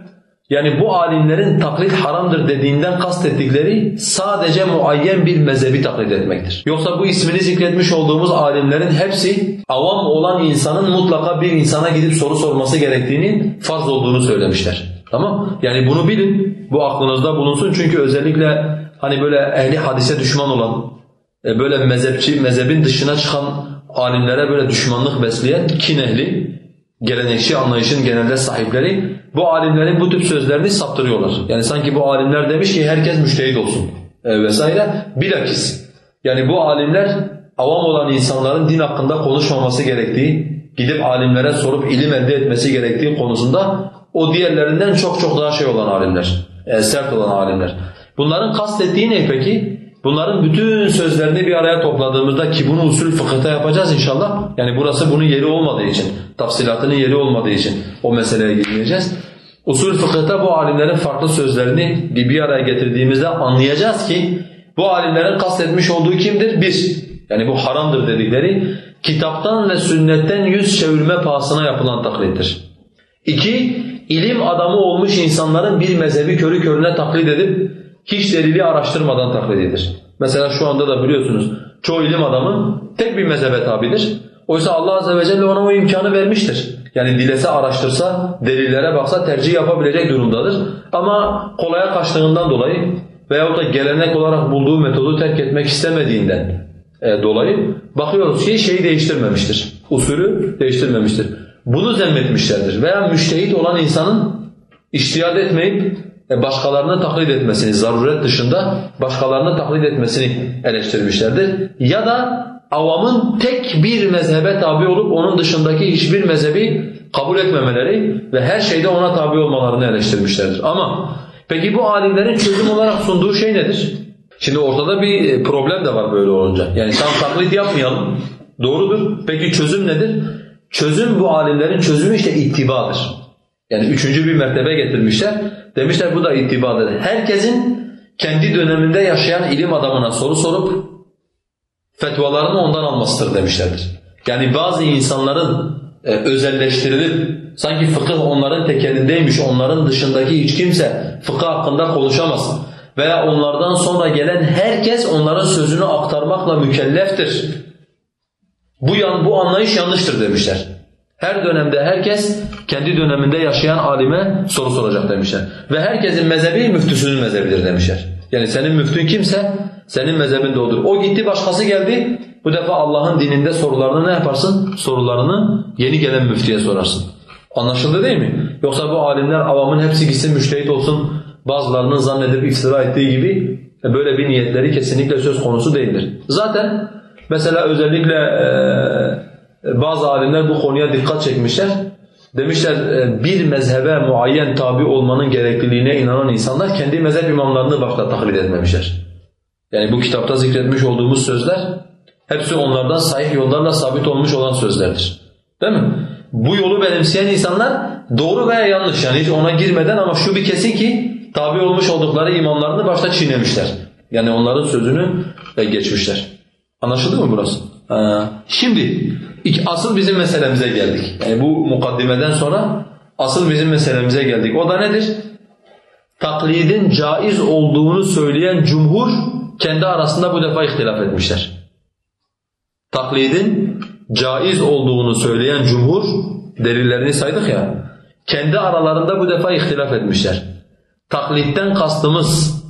yani bu alimlerin taklit haramdır dediğinden kastettikleri sadece muayyen bir mezhebi taklit etmektir. Yoksa bu ismini zikretmiş olduğumuz alimlerin hepsi avam olan insanın mutlaka bir insana gidip soru sorması gerektiğini farz olduğunu söylemişler. Tamam? Yani bunu bilin, bu aklınızda bulunsun çünkü özellikle hani böyle ehli hadise düşman olan, e, böyle mezhepçi, mezhebin dışına çıkan alimlere böyle düşmanlık besleyen kin ehli, gelenekçi anlayışın genelde sahipleri bu alimlerin bu tip sözlerini saptırıyorlar. Yani sanki bu alimler demiş ki herkes müştehit olsun e, vesaire. Bilakis yani bu alimler avam olan insanların din hakkında konuşmaması gerektiği, gidip alimlere sorup ilim elde etmesi gerektiği konusunda o diğerlerinden çok çok daha şey olan alimler, e, sert olan alimler. Bunların kastettiği ne peki? Bunların bütün sözlerini bir araya topladığımızda ki bunu usul fıkıhta yapacağız inşallah. Yani burası bunun yeri olmadığı için, tafsilatının yeri olmadığı için o meseleye girmeyeceğiz. Usul fıkıhta bu alimlerin farklı sözlerini bir araya getirdiğimizde anlayacağız ki bu alimlerin kastetmiş olduğu kimdir? Bir, yani bu haramdır dedikleri kitaptan ve sünnetten yüz çevirme pahasına yapılan taklittir. İki, ilim adamı olmuş insanların bir mezhebi körü körüne taklit edip hiç delili araştırmadan taklididir. Mesela şu anda da biliyorsunuz çoğu ilim adamı tek bir mezhebe tabidir. Oysa Allah Azze ve Celle ona o imkanı vermiştir. Yani dilese, araştırsa, delillere baksa tercih yapabilecek durumdadır. Ama kolaya kaçtığından dolayı veyahut da gelenek olarak bulduğu metodu terk etmek istemediğinden e, dolayı bakıyoruz ki şeyi değiştirmemiştir. Usulü değiştirmemiştir. Bunu zemmetmişlerdir. Veya müştehit olan insanın iştihad etmeyip e, başkalarını taklit etmesini, zaruret dışında başkalarını taklit etmesini eleştirmişlerdir. Ya da avamın tek bir mezhebe tabi olup onun dışındaki hiçbir mezhebi kabul etmemeleri ve her şeyde ona tabi olmalarını eleştirmişlerdir. Ama peki bu alimlerin çözüm olarak sunduğu şey nedir? Şimdi ortada bir e, problem de var böyle olunca. Yani tam taklit yapmayalım. Doğrudur. Peki çözüm nedir? Çözüm bu alimlerin çözümü işte ittibadır. Yani üçüncü bir mertebe getirmişler. Demişler bu da ittibadır. Herkesin kendi döneminde yaşayan ilim adamına soru sorup fetvalarını ondan almasıdır demişlerdir. Yani bazı insanların e, özelleştirilip sanki fıkıh onların tekelindeymiş, onların dışındaki hiç kimse fıkıh hakkında konuşamaz veya onlardan sonra gelen herkes onların sözünü aktarmakla mükelleftir. Bu yan bu anlayış yanlıştır demişler. Her dönemde herkes kendi döneminde yaşayan alime soru soracak demişler. Ve herkesin mezhebi müftüsünün mezhebidir demişler. Yani senin müftün kimse senin mezhebin de odur. O gitti başkası geldi. Bu defa Allah'ın dininde sorularını ne yaparsın? Sorularını yeni gelen müftiye sorarsın. Anlaşıldı değil mi? Yoksa bu alimler avamın hepsi gitsin müştehit olsun bazılarının zannedip iftira ettiği gibi e, böyle bir niyetleri kesinlikle söz konusu değildir. Zaten mesela özellikle e, bazı alimler bu konuya dikkat çekmişler. Demişler e, bir mezhebe muayyen tabi olmanın gerekliliğine inanan insanlar kendi mezhep imamlarını başta taklit etmemişler. Yani bu kitapta zikretmiş olduğumuz sözler hepsi onlardan sahih yollarla sabit olmuş olan sözlerdir. Değil mi? bu yolu benimseyen insanlar doğru veya yanlış yani hiç ona girmeden ama şu bir kesin ki tabi olmuş oldukları imamlarını başta çiğnemişler. Yani onların sözünü e, geçmişler. Anlaşıldı mı burası? Ha. Şimdi asıl bizim meselemize geldik. Yani bu mukaddimeden sonra asıl bizim meselemize geldik. O da nedir? Taklidin caiz olduğunu söyleyen cumhur kendi arasında bu defa ihtilaf etmişler. Taklidin caiz olduğunu söyleyen cumhur, delillerini saydık ya, kendi aralarında bu defa ihtilaf etmişler. Taklitten kastımız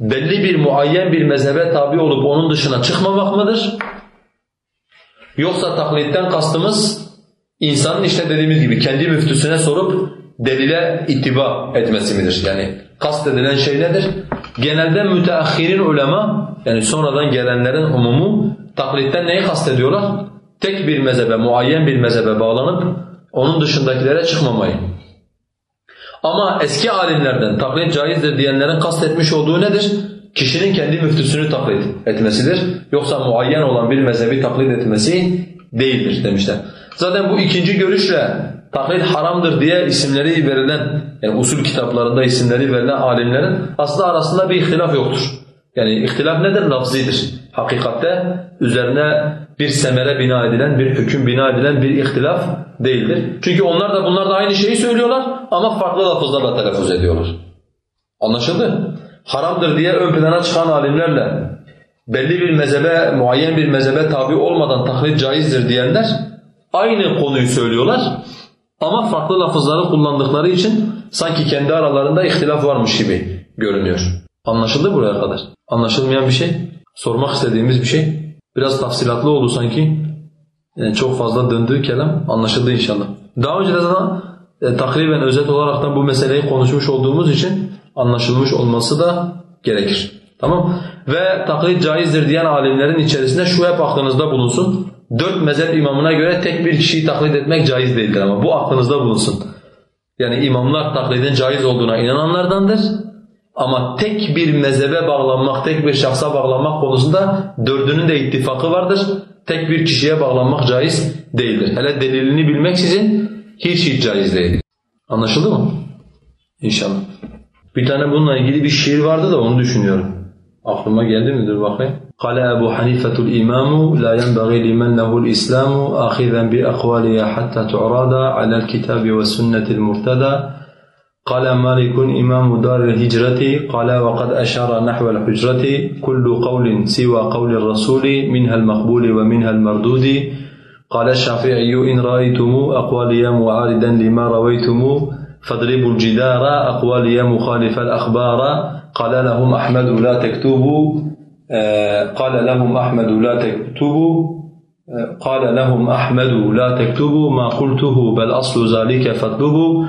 belli bir muayyen bir mezhebe tabi olup onun dışına çıkmamak mıdır? Yoksa taklitten kastımız insanın işte dediğimiz gibi kendi müftüsüne sorup delile ittiba etmesi midir? Yani kast edilen şey nedir? Genelde müteahhirin ulema yani sonradan gelenlerin umumu taklitten neyi kastediyorlar? Tek bir mezhebe, muayyen bir mezhebe bağlanıp onun dışındakilere çıkmamayı. Ama eski alimlerden taklit caizdir diyenlerin kastetmiş olduğu nedir? Kişinin kendi müftüsünü taklit etmesidir. Yoksa muayyen olan bir mezhebi taklit etmesi değildir demişler. Zaten bu ikinci görüşle taklit haramdır diye isimleri verilen, yani usul kitaplarında isimleri verilen alimlerin aslında arasında bir ihtilaf yoktur. Yani ihtilaf nedir? Lafzidir. Hakikatte üzerine bir semere bina edilen, bir hüküm bina edilen bir ihtilaf değildir. Çünkü onlar da bunlar da aynı şeyi söylüyorlar ama farklı lafızlarla telaffuz ediyorlar. Anlaşıldı? Haramdır diye ön plana çıkan alimlerle belli bir mezhebe, muayyen bir mezhebe tabi olmadan taklit caizdir diyenler aynı konuyu söylüyorlar ama farklı lafızları kullandıkları için sanki kendi aralarında ihtilaf varmış gibi görünüyor. Anlaşıldı buraya kadar? Anlaşılmayan bir şey, sormak istediğimiz bir şey. Biraz tafsilatlı oldu sanki. Yani çok fazla döndüğü kelam anlaşıldı inşallah. Daha önce de zaten e, takriben özet olarak da bu meseleyi konuşmuş olduğumuz için anlaşılmış olması da gerekir. Tamam Ve taklit caizdir diyen alimlerin içerisinde şu hep aklınızda bulunsun. Dört mezhep imamına göre tek bir kişiyi taklit etmek caiz değildir ama bu aklınızda bulunsun. Yani imamlar taklidin caiz olduğuna inananlardandır. Ama tek bir mezhebe bağlanmak, tek bir şahsa bağlanmak konusunda dördünün de ittifakı vardır. Tek bir kişiye bağlanmak caiz değildir. Hele delilini bilmek sizin hiç hiç caiz değildir. Anlaşıldı mı? İnşallah. Bir tane bununla ilgili bir şiir vardı da onu düşünüyorum. Aklıma geldi midir bakayım? قال أبو حنيفة الإمام لا ينبغي لمن له الإسلام آخذا بأقوالها حتى تعرض على الكتاب والسنة المرتدى قال مالك إمام دار الهجرة قال وقد أشار نحو الحجرة كل قول سوى قول الرسول منها المقبول ومنها المردود. قال الشافعي إن رأيتم أقوالي معارضا لما رويتم فاضربوا الجدار أقوالي مخالف الأخبار. قال لهم أحمد لا تكتبوا قال لهم أحمد لا تكتبوا قال لهم أحمد لا تكتبوا ما قلته بل أصل ذلك فاطلبوا.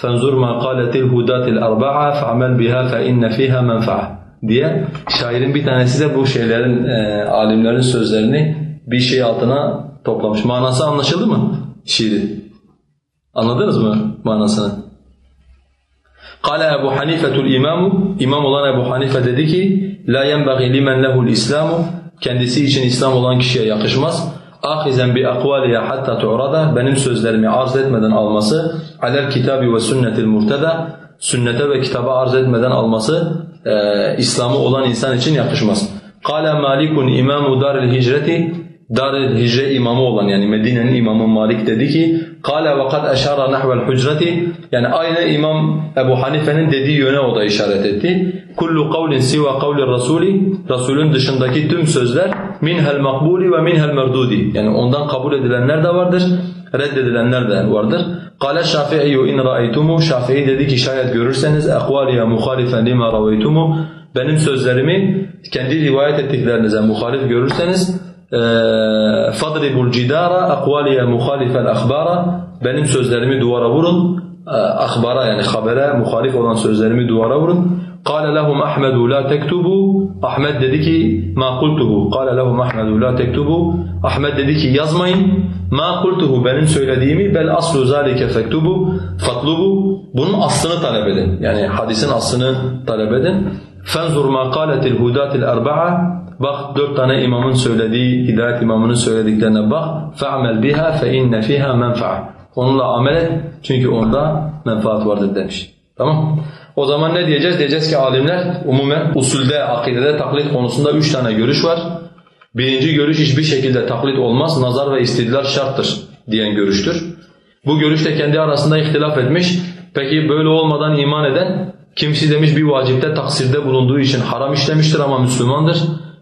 فانظر ما قالت الهداة الأربعة فعمل بها فإن فيها منفعة diye şairin bir tanesi de bu şeylerin e, alimlerin sözlerini bir şey altına toplamış. Manası anlaşıldı mı şiirin? Anladınız mı manasını? Kale Ebu Hanifetul imamu İmam olan Ebu Hanife dedi ki La yenbaghi limen lehul islamu kendisi için İslam olan kişiye yakışmaz. Ahizen bi akvaliha hatta tu'rada benim sözlerimi arz etmeden alması alel kitabi ve sünnetil murtada sünnete ve kitaba arz etmeden alması e, İslam'ı olan insan için yakışmaz. Kale Malikun imamu daril hicreti Daril Hicre imamı olan yani Medine'nin imamı Malik dedi ki قال وقد أشار نحو الحجرة yani aynı İmam Ebu Hanife'nin dediği yöne o da işaret etti. Kullu kavlin siva kavli rasuli Resulün dışındaki tüm sözler minhel makbuli ve minhel merdudi yani ondan kabul edilenler de vardır reddedilenler de vardır. قال الشافعي in رأيتم Şafii dedi ki şayet görürseniz اقواليا مخالفا لما رويتم benim sözlerimi kendi rivayet ettiklerinize muhalif görürseniz فَضْرِبُ الْجِدَارَ اَقْوَالِيَ مُخَالِفَ الْاَخْبَارَ Benim sözlerimi duvara vurun, ahbara yani habere muhalif olan sözlerimi duvara vurun. قال لهم أحمد لا تكتبوا Ahmet dedi ki ma kultuhu. قال لهم أحمد لا تكتبوا Ahmet dedi ki yazmayın. Ma kultuhu benim söylediğimi bel aslu zalike fektubu fatlubu. Bunun aslını talep edin. Yani hadisin aslını talep edin. فانظر ما قالت الهداة الأربعة bak dört tane imamın söylediği, hidayet imamının söylediklerine bak. فَعْمَلْ بِهَا فَاِنَّ فِيهَا مَنْفَعَ Onunla amel et çünkü onda menfaat vardır demiş. Tamam O zaman ne diyeceğiz? Diyeceğiz ki alimler umumen usulde, akidede taklit konusunda üç tane görüş var. Birinci görüş hiçbir şekilde taklit olmaz, nazar ve istidlal şarttır diyen görüştür. Bu görüş de kendi arasında ihtilaf etmiş. Peki böyle olmadan iman eden kimisi demiş bir vacipte taksirde bulunduğu için haram işlemiştir ama Müslümandır.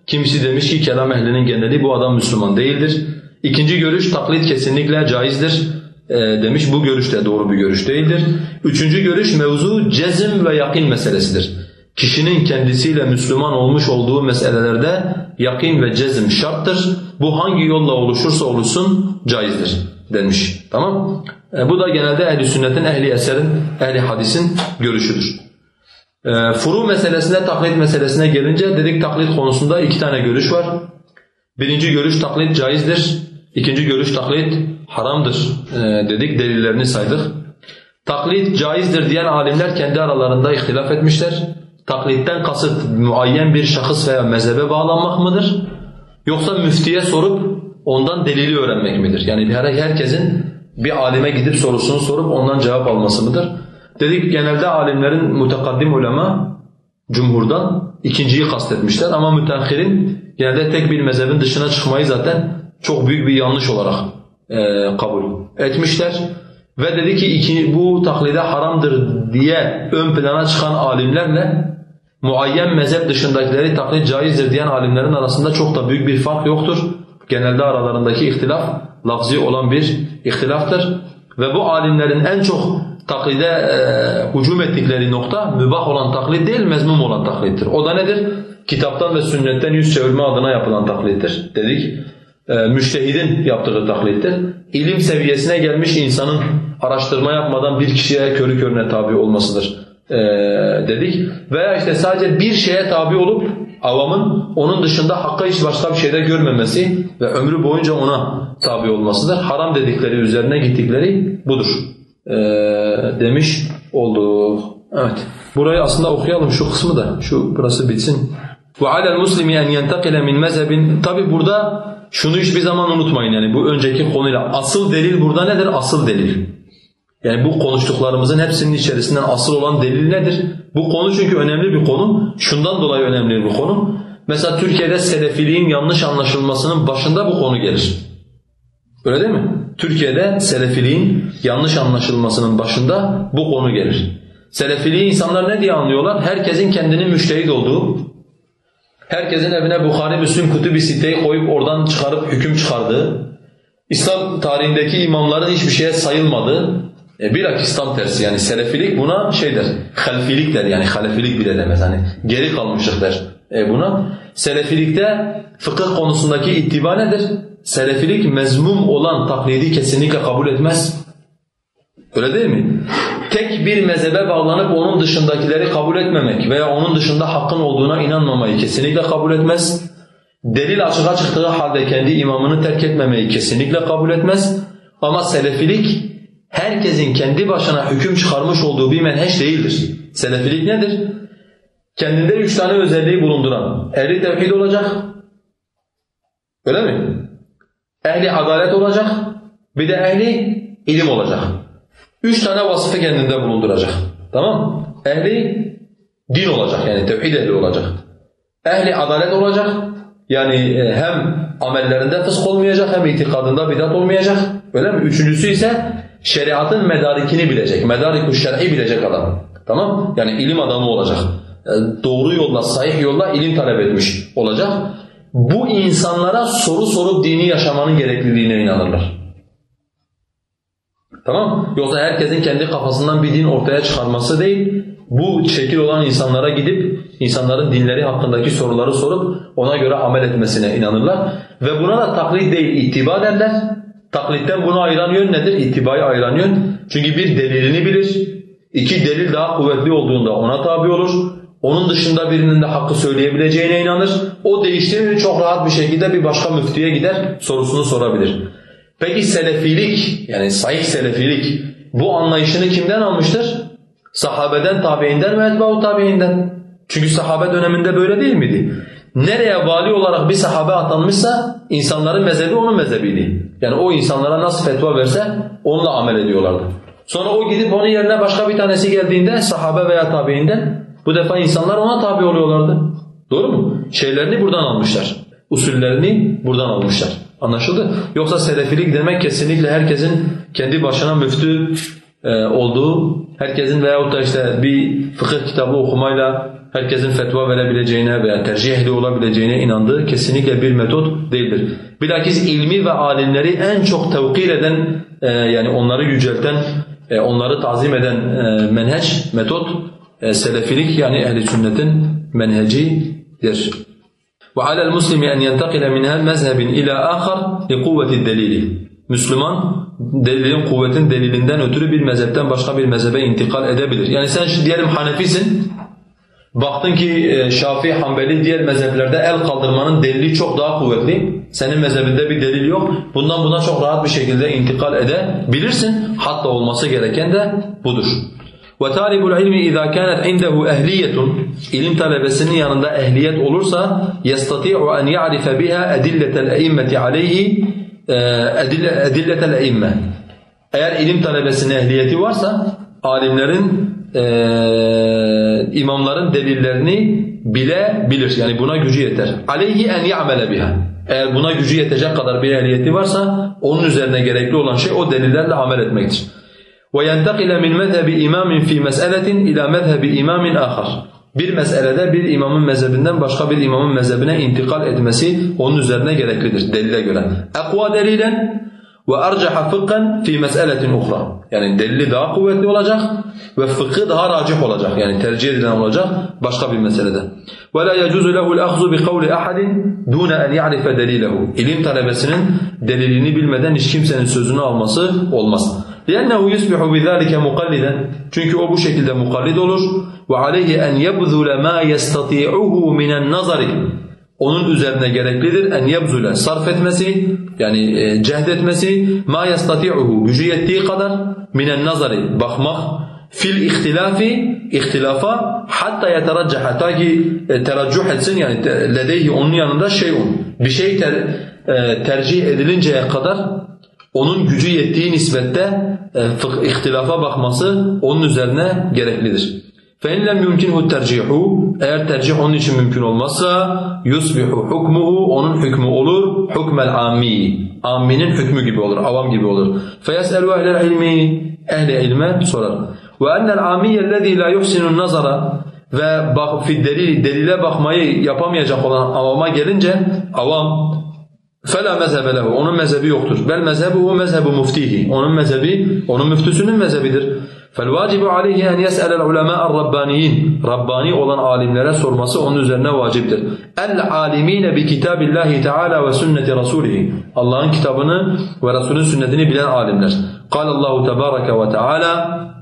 Kimisi demiş ki kelam ehlinin geneli bu adam Müslüman değildir. İkinci görüş taklit kesinlikle caizdir e, demiş. Bu görüş de doğru bir görüş değildir. Üçüncü görüş mevzu cezim ve yakin meselesidir. Kişinin kendisiyle Müslüman olmuş olduğu meselelerde yakin ve cezim şarttır. Bu hangi yolla oluşursa oluşsun caizdir denmiş. Tamam? E, bu da genelde ehli sünnetin, ehli eserin, ehli hadisin görüşüdür. E, furu meselesine, taklit meselesine gelince dedik taklit konusunda iki tane görüş var. Birinci görüş taklit caizdir. İkinci görüş taklit haramdır e, dedik, delillerini saydık. Taklit caizdir diyen alimler kendi aralarında ihtilaf etmişler. Taklitten kasıt muayyen bir şahıs veya mezhebe bağlanmak mıdır? Yoksa müftiye sorup ondan delili öğrenmek midir? Yani herkesin bir alime gidip sorusunu sorup ondan cevap alması mıdır? Dedik genelde alimlerin mutekaddim ulema cumhurdan ikinciyi kastetmişler ama müteahhirin genelde tek bir mezhebin dışına çıkmayı zaten çok büyük bir yanlış olarak e, kabul etmişler. Ve dedi ki iki, bu taklide haramdır diye ön plana çıkan alimlerle muayyen mezhep dışındakileri taklit caizdir diyen alimlerin arasında çok da büyük bir fark yoktur. Genelde aralarındaki ihtilaf lafzi olan bir ihtilaftır. Ve bu alimlerin en çok taklide e, hücum ettikleri nokta mübah olan taklit değil, mezmum olan taklittir. O da nedir? Kitaptan ve sünnetten yüz çevirme adına yapılan taklittir dedik. E, müştehidin yaptığı taklittir. İlim seviyesine gelmiş insanın araştırma yapmadan bir kişiye körü körüne tabi olmasıdır e, dedik. Veya işte sadece bir şeye tabi olup avamın onun dışında hakka hiç başka bir şeyde görmemesi ve ömrü boyunca ona tabi olmasıdır. Haram dedikleri üzerine gittikleri budur e, demiş olduk. Evet. Burayı aslında okuyalım şu kısmı da. Şu burası bitsin. وَعَلَى الْمُسْلِمِ اَنْ يَنْتَقِلَ مِنْ مَذَبٍ Tabi burada şunu hiçbir zaman unutmayın yani bu önceki konuyla. Asıl delil burada nedir? Asıl delil. Yani bu konuştuklarımızın hepsinin içerisinden asıl olan delil nedir? Bu konu çünkü önemli bir konu. Şundan dolayı önemli bir konu. Mesela Türkiye'de selefiliğin yanlış anlaşılmasının başında bu konu gelir. Öyle değil mi? Türkiye'de selefiliğin yanlış anlaşılmasının başında bu konu gelir. Selefiliği insanlar ne diye anlıyorlar? Herkesin kendinin müştehit olduğu, herkesin evine Bukhari, Müslüm, Kutubi Site'yi koyup oradan çıkarıp hüküm çıkardığı, İslam tarihindeki imamların hiçbir şeye sayılmadığı, e, bilakis tam tersi yani selefilik buna şey der, halfilik der yani halefilik bile demez hani geri kalmışlık der e buna. Selefilikte fıkıh konusundaki ittiba nedir? Selefilik mezmum olan taklidi kesinlikle kabul etmez. Öyle değil mi? Tek bir mezhebe bağlanıp onun dışındakileri kabul etmemek veya onun dışında hakkın olduğuna inanmamayı kesinlikle kabul etmez. Delil açığa çıktığı halde kendi imamını terk etmemeyi kesinlikle kabul etmez. Ama selefilik herkesin kendi başına hüküm çıkarmış olduğu bir menheç değildir. Selefilik nedir? Kendinde üç tane özelliği bulunduran, ehli tevhid olacak, öyle mi? Ehli adalet olacak, bir de ehli ilim olacak. Üç tane vasfı kendinde bulunduracak. Tamam Ehli din olacak yani tevhid ehli olacak. Ehli adalet olacak, yani e, hem amellerinde fısk olmayacak hem itikadında bidat olmayacak. Öyle mi? Üçüncüsü ise şeriatın medarikini bilecek, medariku şer'i bilecek adam. Tamam? Yani ilim adamı olacak. Yani doğru yolla, sahih yolla ilim talep etmiş olacak. Bu insanlara soru sorup dini yaşamanın gerekliliğine inanırlar. Tamam Yoksa herkesin kendi kafasından bir din ortaya çıkarması değil, bu şekil olan insanlara gidip insanların dinleri hakkındaki soruları sorup ona göre amel etmesine inanırlar. Ve buna da taklit değil, ittiba derler. Taklitten bunu ayıran yön nedir? İttibayı ayıran yön. Çünkü bir delilini bilir. İki delil daha kuvvetli olduğunda ona tabi olur. Onun dışında birinin de hakkı söyleyebileceğine inanır. O değiştiğini çok rahat bir şekilde bir başka müftüye gider, sorusunu sorabilir. Peki selefilik, yani sahih selefilik bu anlayışını kimden almıştır? Sahabeden, tabiinden ve etba'u tabiinden. Çünkü sahabe döneminde böyle değil miydi? nereye vali olarak bir sahabe atanmışsa insanların mezhebi onun mezhebiydi. Yani o insanlara nasıl fetva verse onunla amel ediyorlardı. Sonra o gidip onun yerine başka bir tanesi geldiğinde sahabe veya tabiinden bu defa insanlar ona tabi oluyorlardı. Doğru mu? Şeylerini buradan almışlar. Usullerini buradan almışlar. Anlaşıldı? Yoksa selefilik demek kesinlikle herkesin kendi başına müftü e, olduğu, herkesin veyahut da işte bir fıkıh kitabı okumayla herkesin fetva verebileceğine veya tercih ehli olabileceğine inandığı kesinlikle bir metot değildir. Bilakis ilmi ve alimleri en çok tevkir eden, e, yani onları yücelten, e, onları tazim eden menheç, metot, e, selefilik yani ehli sünnetin menhecidir. وعلى المسلم أن ينتقل من مذهب إلى آخر لقوة الدليل Müslüman delilin kuvvetin delilinden ötürü bir mezhepten başka bir mezhebe intikal edebilir. Yani sen şu diyelim Hanefisin, baktın ki e, Şafii, Hanbeli diğer mezheplerde el kaldırmanın delili çok daha kuvvetli. Senin mezhebinde bir delil yok. Bundan buna çok rahat bir şekilde intikal edebilirsin. Hatta olması gereken de budur. وَتَعْرِبُ الْعِلْمِ اِذَا كَانَتْ عِنْدَهُ اَهْلِيَةٌ İlim talebesinin yanında ehliyet olursa يَسْتَطِيعُ أَنْ يَعْرِفَ بِهَا اَدِلَّةَ الْاَئِمَّةِ عَلَيْهِ اَدِلَّةَ الْاَئِمَّةِ Eğer ilim talebesinin ehliyeti varsa alimlerin, e, imamların delillerini bilebilir. Yani buna gücü yeter. عَلَيْهِ اَنْ يَعْمَلَ بِهَا Eğer buna gücü yetecek kadar bir ehliyeti varsa onun üzerine gerekli olan şey o delillerle amel etmektir. وَيَنْتَقِلَ مِنْ مَذْهَبِ إِمَامٍ فِي مَسْأَلَةٍ إِلَى مَذْهَبِ إِمَامٍ آخَرٍ Bir meselede bir imamın mezhebinden başka bir imamın mezhebine intikal etmesi onun üzerine gereklidir delile göre. اَقْوَى delilen وَاَرْجَحَ فِقًّا فِي مَسْأَلَةٍ اُخْرى Yani delili daha kuvvetli olacak ve fıkhı daha racih olacak. Yani tercih edilen olacak başka bir meselede. وَلَا يَجُوزُ لَهُ الْأَخْذُ بِقَوْلِ أَحَدٍ دُونَ أَنْ يَعْرِفَ دَلِيلَهُ İlim talebesinin delilini bilmeden hiç kimsenin sözünü alması olmaz. لِأَنَّهُ يُسْبِحُ بِذَٰلِكَ مُقَلِّدًا Çünkü o bu şekilde mukallid olur. وَعَلَيْهِ أَنْ يَبْذُلَ مَا يَسْتَطِيعُهُ مِنَ النَّظَرِ Onun üzerine gereklidir en yebzule sarf etmesi yani e, cehd etmesi ma yastati'uhu gücü yettiği kadar minen nazari bakmak fil ihtilafi ihtilafa hatta yeteraccaha ta ki e, teravcuh etsin yani te, ledeyhi onun yanında şeyun bir şey ter, e, tercih edilinceye kadar onun gücü yettiği nispette e, fıkh, ihtilafa bakması onun üzerine gereklidir. فَاِنْ لَمْ يُمْكِنْهُ التَّرْجِحُ Eğer tercih onun için mümkün olmazsa يُصْبِحُ حُكْمُهُ Onun hükmü olur حُكْمَ الْعَامِّي Amminin hükmü gibi olur, avam gibi olur. فَيَسْأَلُ اَهْلَ الْعِلْمِ Ehli ilme sorar. وَاَنَّ الْعَامِيَّ الَّذ۪ي لَا يُحْسِنُ النَّظَرَ Ve bak, delil, delile bakmayı yapamayacak olan avama gelince avam فَلَا مَذْهَبَ لَهُ Onun mezhebi yoktur. Bel mezhebuhu mezhebu muftihi. Onun mezhebi, onun müftüsünün mezhebidir. فَالْوَاجِبُ عَلَيْهِ أَنْ يَسْأَلَ الْعُلَمَاءَ الرَّبَّانِيِّينَ Rabbani olan alimlere sorması onun üzerine vaciptir. الْعَالِم۪ينَ بِكِتَابِ اللّٰهِ تَعَالَى وَسُنَّةِ رَسُولِهِ Allah'ın kitabını ve Resulün sünnetini bilen alimler. قال الله تبارك وتعالى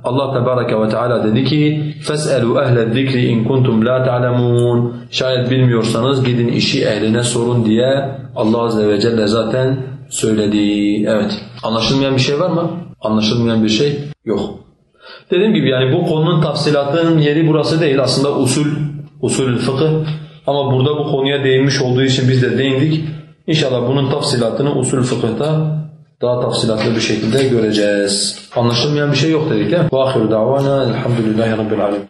Allah tebareke ve teala dedi ki فَاسْأَلُوا اَهْلَ الذِّكْرِ اِنْ كُنْتُمْ لَا تَعْلَمُونَ Şayet bilmiyorsanız gidin işi ehline sorun diye Allah Azze ve Celle zaten söyledi. Evet. Anlaşılmayan bir şey var mı? Anlaşılmayan bir şey yok. Dediğim gibi yani bu konunun tafsilatının yeri burası değil. Aslında usul, usul fıkıh. Ama burada bu konuya değinmiş olduğu için biz de değindik. İnşallah bunun tafsilatını usul fıkıhta daha tafsilatlı bir şekilde göreceğiz. Anlaşılmayan bir şey yok dedik ya. Ve ahiru davana elhamdülillahi rabbil alemin.